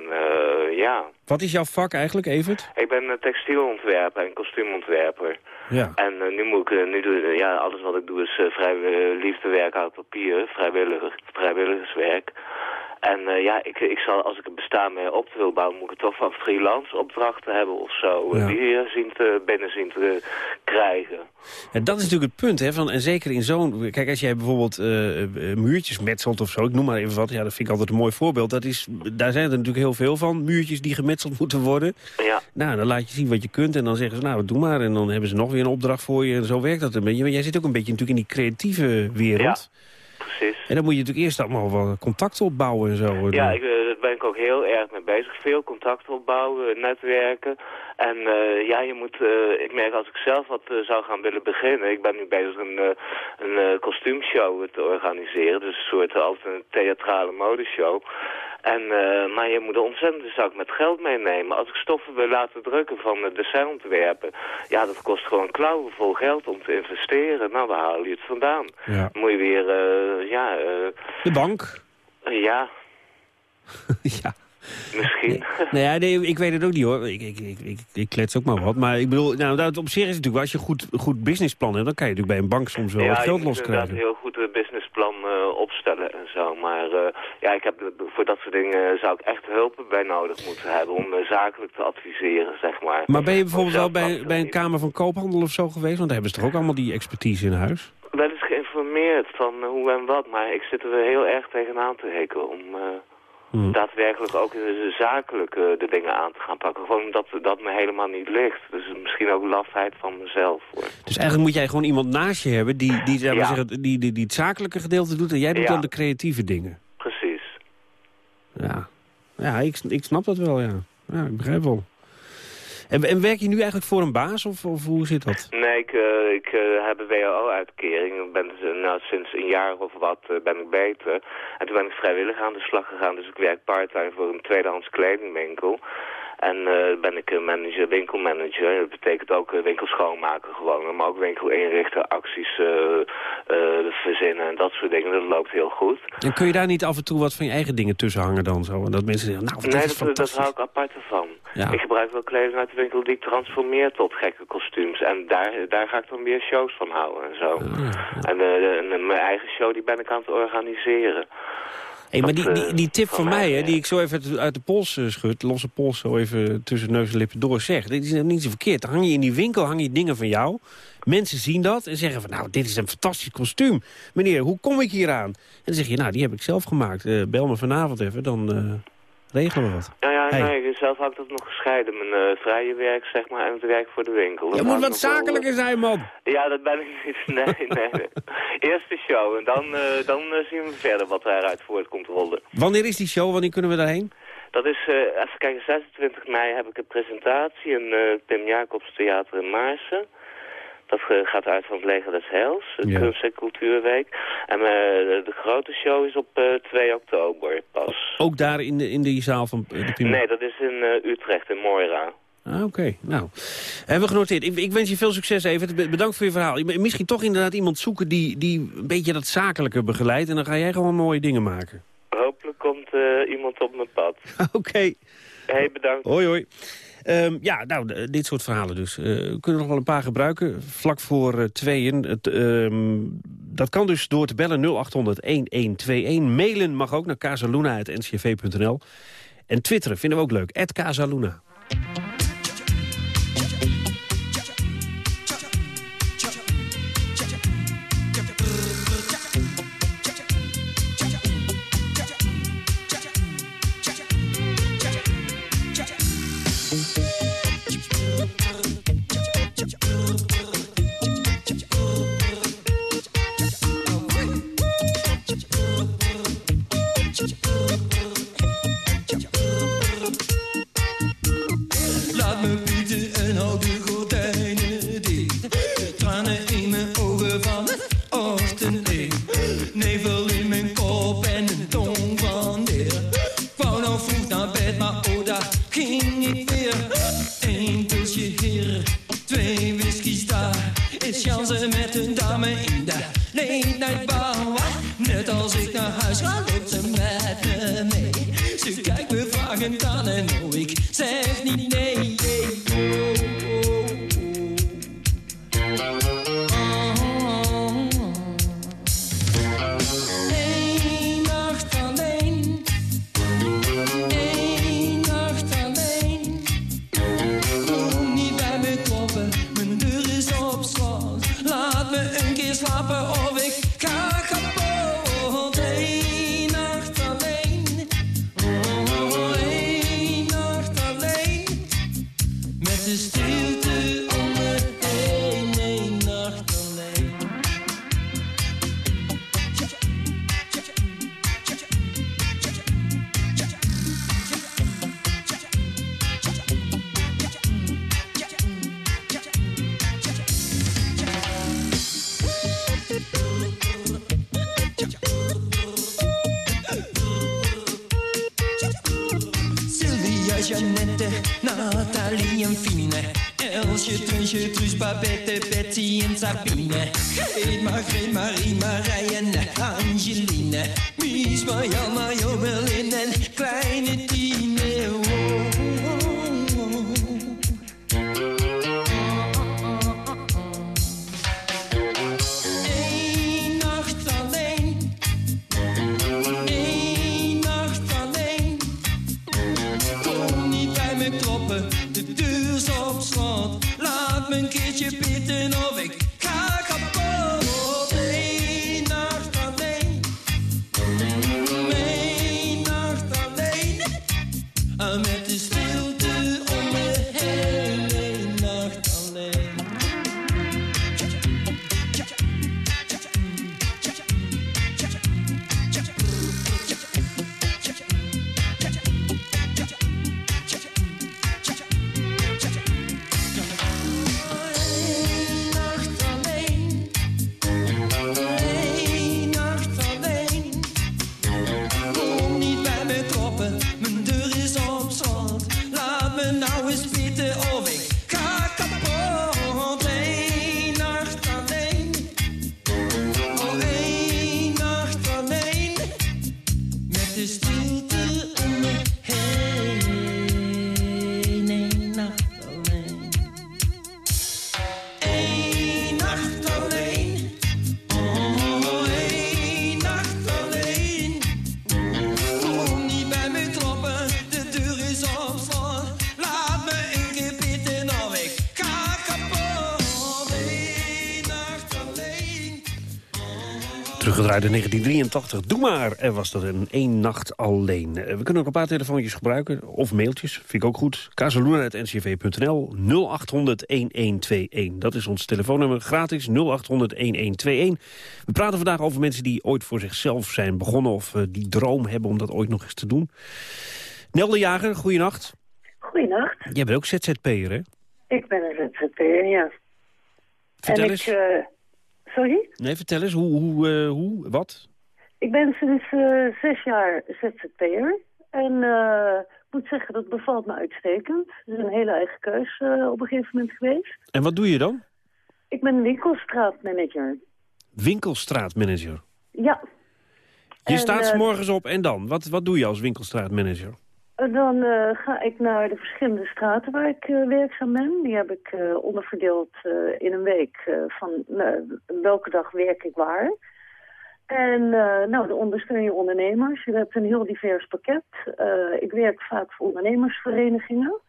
ja... Wat is jouw vak eigenlijk, Evert? Ik ben textielontwerper en kostuumontwerper. Ja. En uh, nu moet ik, nu doe, ja, alles wat ik doe is uh, vrij liefdewerk uit papier, vrijwilliger, vrijwilligerswerk. En ja, ik, ik zal, als ik een bestaan mee op wil bouwen, moet ik toch van freelance opdrachten hebben of zo. Ja. Die zien te, binnen zien te krijgen. Ja, dat is natuurlijk het punt, hè? Van, en zeker in zo'n... Kijk, als jij bijvoorbeeld muurtjes metselt of zo, ik noem maar even wat, ja, dat vind ik altijd een mooi voorbeeld. Dat is, daar zijn er natuurlijk heel veel van, muurtjes die gemetseld moeten worden. Ja. Nou, dan laat je zien wat je kunt en dan zeggen ze, nou, doe maar. En dan hebben ze nog weer een opdracht voor je en zo werkt dat een beetje. Maar jij zit ook een beetje natuurlijk in die creatieve wereld. Ja. Precies. En dan moet je natuurlijk eerst allemaal wel contacten opbouwen en zo. Ja, ik, erg mee bezig. Veel contacten opbouwen, netwerken. En uh, ja, je moet, uh, ik merk als ik zelf wat zou gaan willen beginnen. Ik ben nu bezig een, een kostuumshow te organiseren. Dus een soort altijd een theatrale modeshow. En, uh, maar je moet er ontzettend zak met geld meenemen. Als ik stoffen wil laten drukken van uh, designontwerpen... ja, dat kost gewoon klauwen vol geld om te investeren. Nou, waar haal je het vandaan? Ja. Moet je weer, uh, ja... de bank? ja. ja. Misschien. Nee, ja, nee, ik weet het ook niet hoor. Ik, ik, ik, ik, klets ook maar wat. Maar ik bedoel, nou, dat op zich is het natuurlijk, als je een goed, goed businessplan hebt, dan kan je natuurlijk bij een bank soms wel ja, wat geld loskrijgen. Ja, een heel goed uh, businessplan uh, opstellen en zo. Maar uh, ja, ik heb, voor dat soort dingen zou ik echt hulp bij nodig moeten hebben om zakelijk te adviseren, zeg maar. Maar ben je bijvoorbeeld wel bij, bij een Kamer van Koophandel of zo geweest? Want daar hebben ze toch ook allemaal die expertise in huis? Wel eens geïnformeerd van hoe en wat, maar ik zit er heel erg tegenaan te hikken om... Hmm. daadwerkelijk ook zakelijk uh, de dingen aan te gaan pakken. Gewoon omdat dat me helemaal niet ligt. Dus misschien ook lafheid van mezelf. Hoor. Dus eigenlijk moet jij gewoon iemand naast je hebben... die, die, ja. zeggen, die, die, die het zakelijke gedeelte doet... en jij doet ja. dan de creatieve dingen. Precies. Ja. Ja, ik, ik snap dat wel, ja. Ja, ik begrijp wel. En, en werk je nu eigenlijk voor een baas, of, of hoe zit dat? Nee, ik, eh, ik eh, heb een WO-uitkering. Ik ben dus, nou, sinds een jaar of wat eh, ben ik beter. En toen ben ik vrijwillig aan de slag gegaan. Dus ik werk part-time voor een tweedehands kledingwinkel. En eh, ben ik een manager, winkelmanager. Dat betekent ook winkel schoonmaken gewoon. Maar ook winkel inrichten, acties verzinnen en dat soort dingen. Dat loopt heel goed. En kun je daar niet af en toe wat van je eigen dingen tussen hangen dan? Zo? En dat mensen zeggen, nou, dit nee, is dat, dat hou ik apart ervan. Ja. Ik gebruik wel kleding uit de winkel die ik transformeer tot gekke kostuums. En daar, daar ga ik dan weer shows van houden en zo. En, eh, en mijn eigen show die ben ik aan het organiseren. Hey, maar die, die, eh, die tip van van mij, hè, die ik zo even uit- uit de pols eh, schud, losse pols zo even tussen neus en lippen door zeg, dit is niet zo verkeerd. Dan hang je in die winkel, hang je dingen van jou. Mensen zien dat en zeggen van, nou, dit is een fantastisch kostuum. Meneer, hoe kom ik hier aan? En dan zeg je, nou, die heb ik zelf gemaakt. Bel me vanavond even, dan regelen we wat. Ja, ja, Hey. nee, zelf had ik dat nog gescheiden. Mijn eh, vrije werk, zeg maar, en het werk voor de winkel. Dat Je moet wat wel, zakelijker zijn, man. eh, Ja, dat ben ik niet. Nee, nee, nee. Eerst de show en dan, eh, dan eh, zien we verder wat daaruit voort rollen. Wanneer is die show? Wanneer kunnen we daarheen? Dat is, eh, even kijken, 26 mei heb ik een presentatie in eh Pim Jacobs Theater in Maarsen. Dat gaat uit van het Leger des Heils, de Ja. Kunst- en Cultuurweek. En eh, de grote show is op eh, 2 oktober pas. Ook daar in, de, in die zaal van eh, de Pim. Nee, dat is in Utrecht, in Moira. Ah, Oké, nou. Hebben we genoteerd. Ik, ik wens je veel succes even. Be- Bedankt voor je verhaal. Misschien toch inderdaad iemand zoeken die, die een beetje dat zakelijke begeleidt. En dan ga jij gewoon mooie dingen maken. Hopelijk komt iemand op mijn pad. Oké. Hey, bedankt. Hoi, hoi. Ehm, ja, nou, dit soort verhalen dus. Eh, we kunnen nog wel een paar gebruiken. Vlak voor eh, tweeën. Het, ehm, dat kan dus door te bellen 0800-1121. Mailen mag ook naar casaluna.ncv.nl. En twitteren vinden we ook leuk. At Casaluna. sabe In 1983. Doe maar. Er was dat een één nacht alleen. Eh, We kunnen ook een paar telefoontjes gebruiken. Of mailtjes. Vind ik ook goed. Casaluna.ncv.nl 0800-1121. Dat is ons telefoonnummer. Gratis 0800-1121. We praten vandaag over mensen die ooit voor zichzelf zijn begonnen... of eh, die droom hebben om dat ooit nog eens te doen. Nel de Jager, goeienacht. Goeienacht. Jij bent ook ZZP'er, hè? Ik ben een ZZP'er, ja. Vertel en eens. Ik, eh, sorry? Nee, vertel eens. Hoe, hoe, eh, hoe wat? Ik ben sinds eh, zes jaar ZZP'er. En eh, ik moet zeggen, dat bevalt me uitstekend. Het is een hele eigen keus op een gegeven moment geweest. En wat doe je dan? Ik ben winkelstraatmanager. Winkelstraatmanager. Ja. Je En, staat 's morgens op en dan? Wat, wat doe je als winkelstraatmanager? Dan eh, ga ik naar de verschillende straten waar ik eh, werkzaam ben. Die heb ik eh, onderverdeeld in een week van nou, welke dag werk ik waar. En nou, dan ondersteun je ondernemers. Je hebt een heel divers pakket. Ik werk vaak voor ondernemersverenigingen.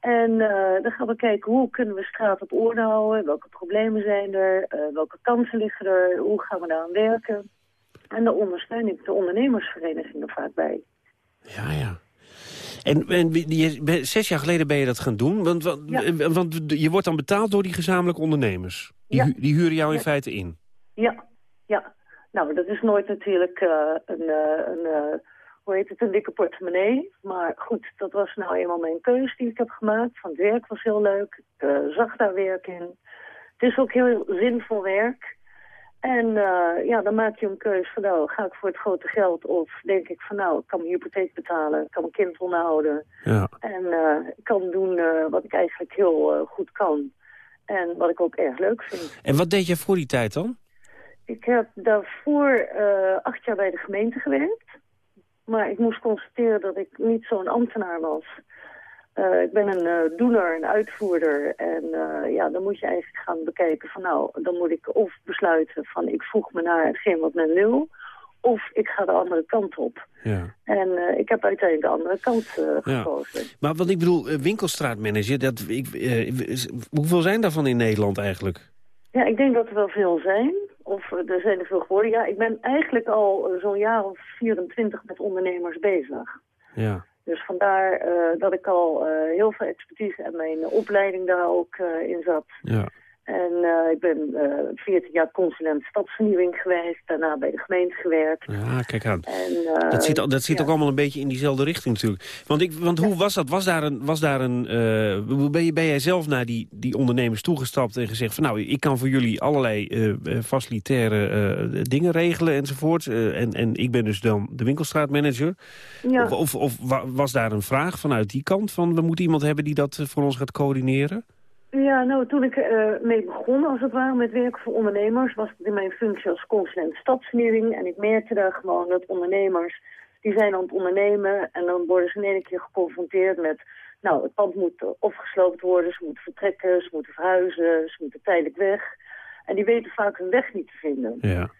En dan gaan we kijken hoe kunnen we straat op orde houden. Welke problemen zijn er? welke kansen liggen er? Hoe gaan we daaraan werken? En daar ondersteun ik de ondernemersverenigingen vaak bij. Ja, ja. En, en je, zes jaar geleden ben je dat gaan doen? Want, want, Ja. want je wordt dan betaald door die gezamenlijke ondernemers. Die, Ja. hu- die huren jou in Ja. feite in. Ja, ja. Nou, dat is nooit natuurlijk eh, een, eh, een eh, hoe heet het, een dikke portemonnee. Maar goed, dat was nou eenmaal mijn keus die ik heb gemaakt. Van het werk was heel leuk. Ik eh, zag daar werk in. Het is ook heel zinvol werk. En eh, ja, dan maak je een keus van nou, ga ik voor het grote geld of denk ik van nou, ik kan mijn hypotheek betalen, ik kan mijn kind onderhouden. Ja. En eh, ik kan doen eh, wat ik eigenlijk heel goed kan. En wat ik ook erg leuk vind. En wat deed je voor die tijd dan? Ik heb daarvoor acht jaar bij de gemeente gewerkt. Maar ik moest constateren dat ik niet zo'n ambtenaar was. Eh, ik ben een eh, doener, een uitvoerder. En eh, ja, dan moet je eigenlijk gaan bekijken van nou, dan moet ik of besluiten van ik voeg me naar hetgeen wat men wil. Of ik ga de andere kant op. Ja. En ik heb uiteindelijk de andere kant Ja. gekozen. Maar wat ik bedoel, winkelstraatmanager, dat, ik, hoeveel zijn daarvan in Nederland eigenlijk? Ja, ik denk dat er wel veel zijn. Of er zijn er veel geworden. Ja, ik ben eigenlijk al zo'n jaar of 24 met ondernemers bezig. Ja. Dus vandaar eh, dat ik al eh, heel veel expertise en mijn opleiding daar ook eh, in zat. Ja. En eh, ik ben eh 14 jaar consulent stadsvernieuwing geweest. Daarna bij de gemeente gewerkt. Ja, kijk aan. En, eh, Dat zit, al- dat zit ja. ook allemaal een beetje in diezelfde richting natuurlijk. Want, ik, want hoe was dat? Was daar een... Was daar een eh, ben, je, ben jij zelf naar die, die ondernemers toegestapt en gezegd van... nou, ik kan voor jullie allerlei eh, eh, facilitaire eh, dingen regelen enzovoort. eh, en, en ik ben dus dan de winkelstraatmanager. Ja. Of, of, of wa- was daar een vraag vanuit die kant van... we moeten iemand hebben die dat eh, voor ons gaat coördineren? Ja, nou, toen ik er mee begon, als het ware, met werken voor ondernemers, was het in mijn functie als consulent stadsvernieuwing. En ik merkte daar gewoon dat ondernemers, die zijn aan het ondernemen en dan worden ze in één keer geconfronteerd met, nou, het pand moet of gesloopt worden, ze moeten vertrekken, ze moeten verhuizen, ze moeten tijdelijk weg. En die weten vaak hun weg niet te vinden. Ja.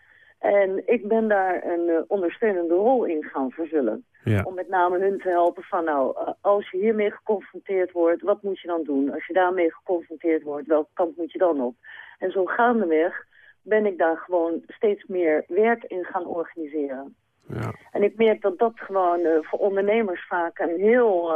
En ik ben daar een eh, ondersteunende rol in gaan vervullen. Ja. Om met name hun te helpen van nou, eh, als je hiermee geconfronteerd wordt, wat moet je dan doen? Als je daarmee geconfronteerd wordt, welke kant moet je dan op? En zo gaandeweg ben ik daar gewoon steeds meer werk in gaan organiseren. Ja. En ik merk dat dat gewoon eh, voor ondernemers vaak een heel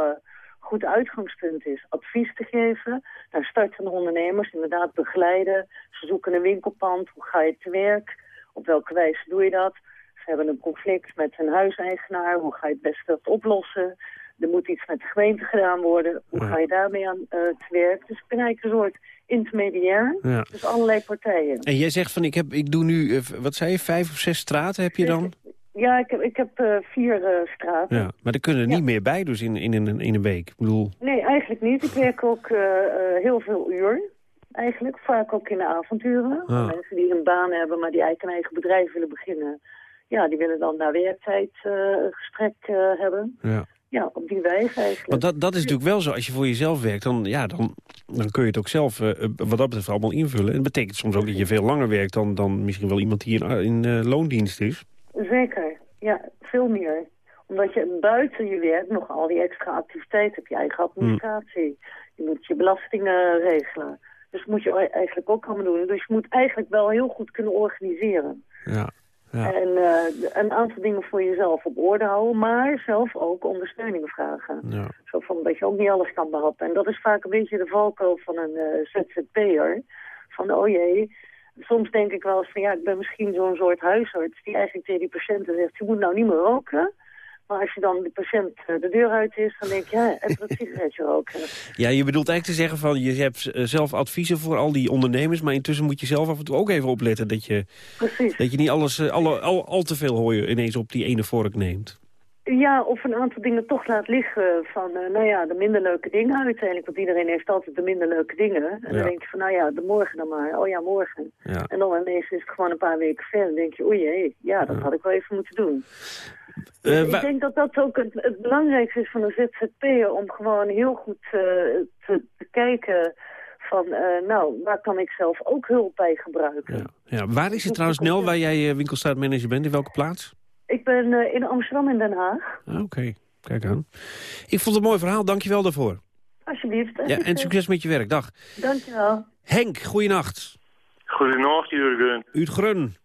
goed uitgangspunt is. Advies te geven naar startende ondernemers, inderdaad begeleiden. Ze zoeken een winkelpand, hoe ga je te werk? Op welke wijze doe je dat? Ze hebben een conflict met hun huiseigenaar, hoe ga je het beste dat oplossen? Er moet iets met de gemeente gedaan worden, hoe Ja. ga je daarmee aan eh, te werk? Dus ik een soort intermediair, Ja. dus allerlei partijen. En jij zegt van, ik, heb, ik doe nu, eh, wat zei je, vijf of zes straten heb je dan? Ja, ik heb, ik heb eh, vier straten. Ja, maar er kunnen er niet meer bij dus in, in, een, in een week. Ik bedoel, Nee, eigenlijk niet. Ik werk ook heel veel uur. Eigenlijk, vaak ook in de avonduren. Ah. Mensen die een baan hebben, maar die eigenlijk een eigen bedrijf willen beginnen. Ja, die willen dan na werktijd eh, een gesprek eh, hebben. ja. Ja, op die wijze eigenlijk. Want dat, dat is natuurlijk wel zo. Als je voor jezelf werkt, dan, ja, dan, dan kun je het ook zelf eh, wat dat betreft allemaal invullen. En dat betekent soms ook dat je veel langer werkt dan, dan misschien wel iemand die in, in loondienst is. Zeker, ja, veel meer. Omdat je buiten je werk nog al die extra activiteiten hebt. Je eigen administratie. Je moet je belastingen regelen. Dus moet je eigenlijk ook allemaal doen. Dus je moet eigenlijk wel heel goed kunnen organiseren. Ja. Ja. En eh, een aantal dingen voor jezelf op orde houden, maar zelf ook ondersteuning vragen. Ja. Zo van dat je ook niet alles kan behappen. En dat is vaak een beetje de valkuil van een eh, ZZP'er. Van, oh jee, soms denk ik wel eens van, ja, ik ben misschien zo'n soort huisarts... die eigenlijk tegen die patiënten zegt, je moet nou niet meer roken... Maar als je dan de patiënt eh, de deur uit is, dan denk je, ja, even dat sigaretje roken. ja, je bedoelt eigenlijk te zeggen van... je hebt eh, zelf adviezen voor al die ondernemers... maar intussen moet je zelf af en toe ook even opletten... dat je, Precies. dat je niet alles, eh, alle, al, al te veel hooi ineens op die ene vork neemt. Ja, of een aantal dingen toch laat liggen van, eh, nou ja, de minder leuke dingen uiteindelijk. Want iedereen heeft altijd de minder leuke dingen. En Ja. dan denk je van, nou ja, de morgen dan maar. Oh ja, morgen. Ja. En dan ineens is het gewoon een paar weken verder. Dan denk je, oei ja, dat had ik wel even moeten doen. Eh, ik wa- denk dat dat ook het, het belangrijkste is van een ZZP'er... om gewoon heel goed eh, te, te kijken van, nou, waar kan ik zelf ook hulp bij gebruiken? ja, waar is het trouwens, Nel, waar jij winkelstraatmanager bent? In welke plaats? Ik ben eh, in Amsterdam en Den Haag. Ah, Oké, kijk aan. Ik vond het een mooi verhaal, dankjewel daarvoor. Alsjeblieft. Ja, en succes met je werk, dag. Dankjewel. Henk, goeienacht. Goedenacht, Jurgen. Uitgrun.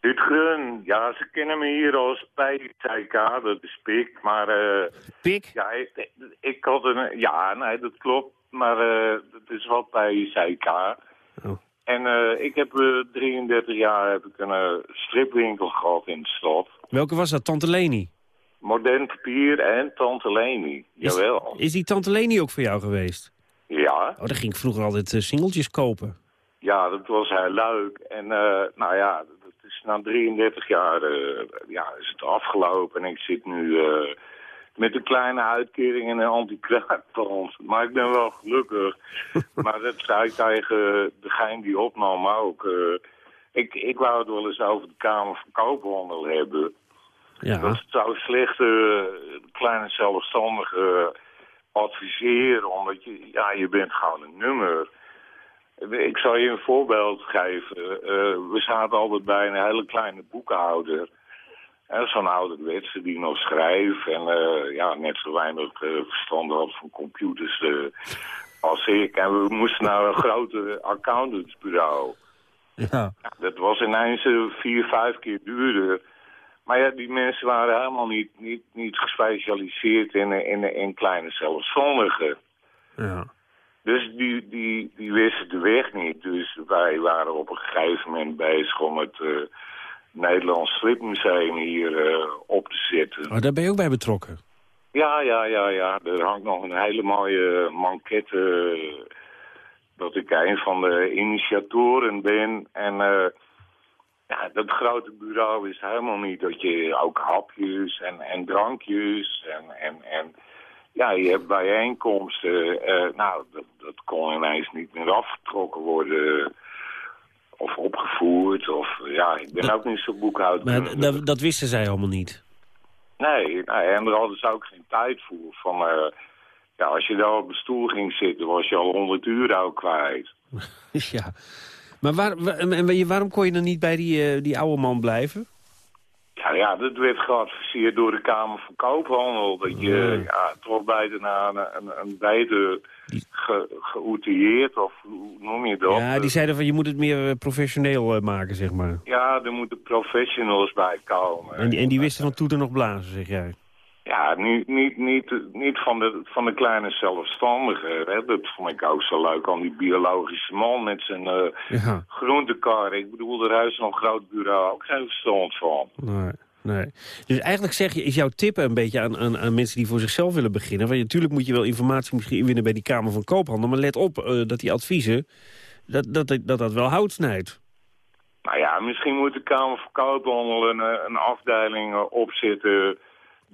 Utgrun, ja, ze kennen me hier als PJK, dat is Pik, maar... eh Pik? Ja, ik, ik had een... Ja, nee, dat klopt, maar eh het is wel PJK. Oh. En eh, ik heb eh, 33 jaar heb ik een eh, stripwinkel gehad in de stad. Welke was dat, Tante Leni? Modern papier en Tante Leni, jawel. Is die Tante Leni ook voor jou geweest? Ja, Oh, daar ging ik vroeger altijd eh, singeltjes kopen. ja, dat was heel leuk. En eh, nou ja, dat is na 33 jaar eh, ja, is het afgelopen. En ik zit nu eh, met een kleine uitkering en een anti-kraakpand. Maar ik ben wel gelukkig. maar dat zei ik tegen degene die opnam ook. eh, ik, ik wou het wel eens over de Kamer van Koophandel hebben. Ja. Dat zou slecht eh, kleine zelfstandigen adviseren, omdat je, ja, je bent gewoon een nummer. Ik zal je een voorbeeld geven. Eh, we zaten altijd bij een hele kleine boekhouder. Zo'n ouderwetse die nog schrijft en eh, ja, net zo weinig eh, verstand had van computers eh, als ik. En we moesten naar een grote accountantsbureau. Ja. Dat was ineens vier, vijf keer duurder. Maar ja, die mensen waren helemaal niet, niet, niet gespecialiseerd in, in, in kleine zelfstandigen. Ja. Dus die, die, die wisten de weg niet. Dus wij waren op een gegeven moment bezig om het Nederlands Stripmuseum hier eh, op te zetten. Oh, daar ben je ook bij betrokken. Ja, ja, ja, ja. Er hangt nog een hele mooie manquette eh, dat ik een van de initiatoren ben. En eh, ja, dat grote bureau is helemaal niet dat je ook hapjes en, en drankjes en, en, en ja, je hebt bijeenkomsten. eh, nou, dat, dat kon ineens niet meer afgetrokken worden of opgevoerd. Of ja, ik ben ook niet zo boekhoud. Maar dat, dat wisten zij allemaal niet. Nee, nee, en daar hadden ze ook geen tijd voor. Van, eh, ja, als je daar op de stoel ging zitten, was je al 100 euro kwijt. ja. Maar waar, wa- en en waarom kon je dan niet bij die, eh, die oude man blijven? Ja, ja, dat werd geadviseerd door de Kamer van Koophandel. Dat je ja, toch beter naar een, een, een beter ge, geoutilleerd, of hoe noem je dat? Ja, die zeiden van je moet het meer eh, professioneel eh, maken, zeg maar. Ja, er moeten professionals bij komen. En die, en die wisten van toeten nog blazen, zeg jij. Ja, niet, niet, niet, niet van, de, van de kleine zelfstandigen. Hè. Dat vond ik ook zo leuk aan die biologische man met zijn eh Ja. groentekar. Ik bedoel, daar heeft zo'n groot bureau ook geen verstand van. Nee, nee. Dus eigenlijk zeg je, is jouw tip een beetje aan, aan, aan mensen die voor zichzelf willen beginnen. Want natuurlijk moet je wel informatie misschien inwinnen bij die Kamer van Koophandel. Maar let op eh, dat die adviezen, dat dat, dat dat wel hout snijdt. Nou ja, misschien moet de Kamer van Koophandel een, eh, een afdeling opzetten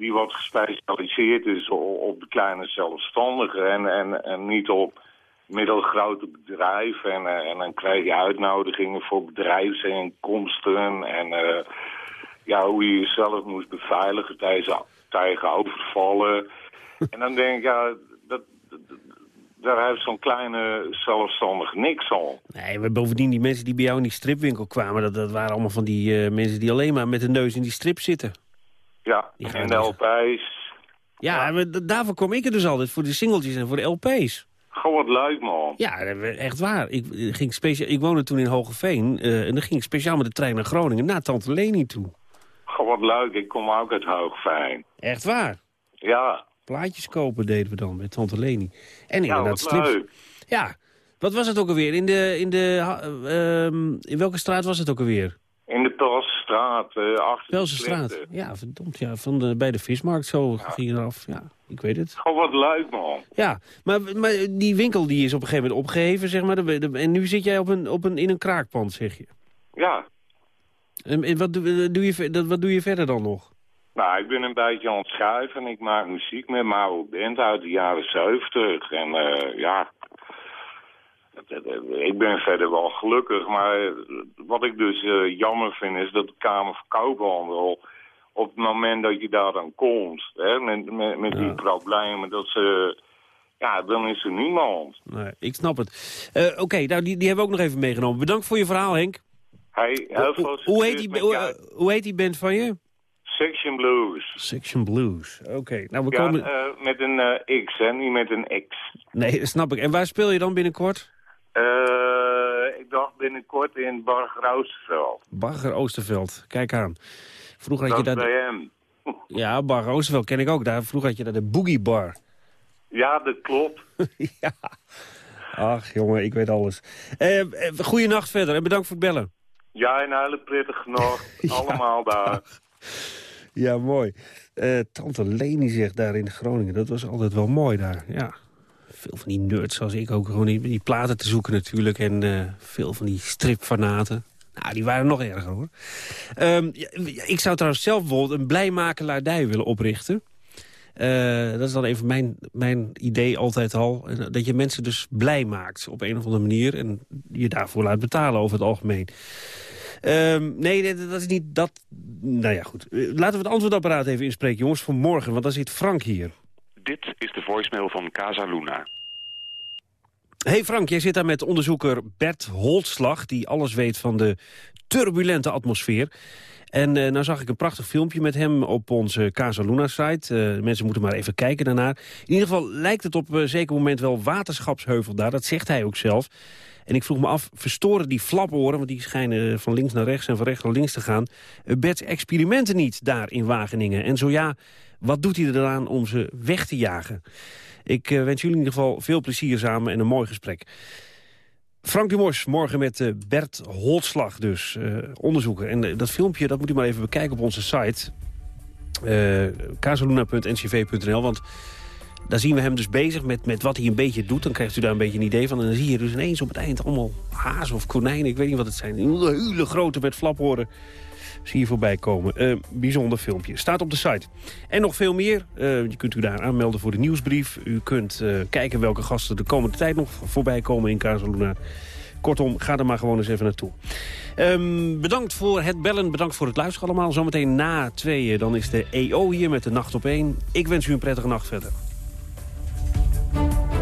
die wat gespecialiseerd is op de kleine zelfstandigen en, en, en niet op middelgrote bedrijven. En, eh, en dan krijg je uitnodigingen voor bedrijfsinkomsten en eh, ja, hoe je jezelf moest beveiligen tegen, tegen overvallen. en dan denk ik, ja, dat, dat- daar heeft zo'n kleine zelfstandige niks aan. Nee, bovendien die mensen die bij jou in die stripwinkel kwamen... dat, dat waren allemaal van die eh, mensen die alleen maar met de neus in die strip zitten. Ja, en de LP's. Ja, daarvoor kom ik er dus altijd, voor de singeltjes en voor de LP's. Gewoon wat leuk, man. Ja, echt waar. Ik, eh, ging speciaal, ik woonde toen in Hogeveen eh, en dan ging ik speciaal met de trein naar Groningen... naar Tante Leni toe. Gewoon wat leuk. Ik kom ook uit Hoogveen. Echt waar. Ja, Plaatjes kopen deden we dan met Tante Leni. En inderdaad strips. leuk. Ja, wat was het ook alweer? In, de, in, de, eh, ehm, in welke straat was het ook alweer? In de Pelsenstraat, eh achter Velsenstraat. Ja, verdomd. Ja, van de, bij de vismarkt zo ging je eraf. Ja, ik weet het. Gewoon wat leuk, man. Ja, maar, maar die winkel die is op een gegeven moment opgeheven, zeg maar. De- de- En nu zit jij op een, op een, in een kraakpand, zeg je. Ja. En, en wat, doe, doe je, wat doe je verder dan nog? Nou, ik ben een beetje aan het schuiven. Ik maak muziek met oude band uit de jaren 70. En eh, ja, het- het- het- ik ben verder wel gelukkig. Maar wat ik dus eh, jammer vind is dat de Kamer van Koophandel... op het moment dat je daar dan komt, hè, met, met, met die problemen, dat ze... Ja, dan is er niemand. Nee, ik snap het. Eh, Oké, nou, die, die hebben we ook nog even meegenomen. Bedankt voor je verhaal, Henk. Hey, heel veel Hoe, heet die, hoe, eh, hoe heet die band van je? Section Blues. Section Blues. Oké, nou we Ja, komen... met een X, hè, niet met een X. Nee, dat snap ik. En waar speel je dan binnenkort? Eh, ik dacht binnenkort in Bar Roosevelt. Bagger Oosterveld. Kijk aan. Vroeger had Dat je daar... bij hem. Ja, Bagger Oosterveld ken ik ook. Daar, vroeger had je daar de Boogie Bar. Ja, dat klopt. ja. Ach, jongen, ik weet alles. Eh eh, goeienacht verder en bedankt voor het bellen. Ja, een hele prettige nacht. Allemaal daar. Ja, mooi. Eh, Tante Leni zegt daar in Groningen. Dat was altijd wel mooi daar, ja. Veel van die nerds zoals ik ook. Gewoon die, die platen te zoeken natuurlijk. En eh, veel van die stripfanaten. Nou, die waren nog erger hoor. Ehm, ik zou trouwens zelf bijvoorbeeld een blijmakelaardij willen oprichten. Eh, dat is dan even mijn, mijn idee altijd al. Eh, Dat je mensen dus blij maakt op een of andere manier. En je daarvoor laat betalen over het algemeen. Ehm, nee, dat is niet dat... Nou ja, goed. Laten we het antwoordapparaat even inspreken, jongens, voor morgen. Want dan zit Frank hier. Dit is de voicemail van Casa Luna. Hey Frank, jij zit daar met onderzoeker Bert Holtslag... die alles weet van de turbulente atmosfeer. En eh, nou zag ik een prachtig filmpje met hem op onze Casa Luna-site. Eh, mensen moeten maar even kijken daarnaar. In ieder geval lijkt het op een zeker moment wel waterschapsheuvel daar. Dat zegt hij ook zelf. En ik vroeg me af, verstoren die flaporen... want die schijnen van links naar rechts en van rechts naar links te gaan... eh, Bert's experimenten niet daar in Wageningen? En zo ja, wat doet hij eraan om ze weg te jagen? Ik eh, wens jullie in ieder geval veel plezier samen en een mooi gesprek. Frank Dumors, morgen met eh, Bert Holtslag dus, eh, onderzoeker. En dat filmpje, dat moet u maar even bekijken op onze site. casaluna.ncv.nl, want daar zien we hem dus bezig met, met wat hij een beetje doet. Dan krijgt u daar een beetje een idee van. En dan zie je dus ineens op het eind allemaal hazen of konijnen. Ik weet niet wat het zijn. Hele grote met flaphoren zie je voorbij komen. Eh, bijzonder filmpje. Staat op de site. En nog veel meer. Eh, je kunt u daar aanmelden voor de nieuwsbrief. U kunt eh, kijken welke gasten de komende tijd nog voorbij komen in Casaluna. Kortom, ga er maar gewoon eens even naartoe. Ehm, bedankt voor het bellen, bedankt voor het luisteren allemaal. Zometeen na tweeën, dan is de EO hier met de Nacht op 1. Ik wens u een prettige nacht verder. Ik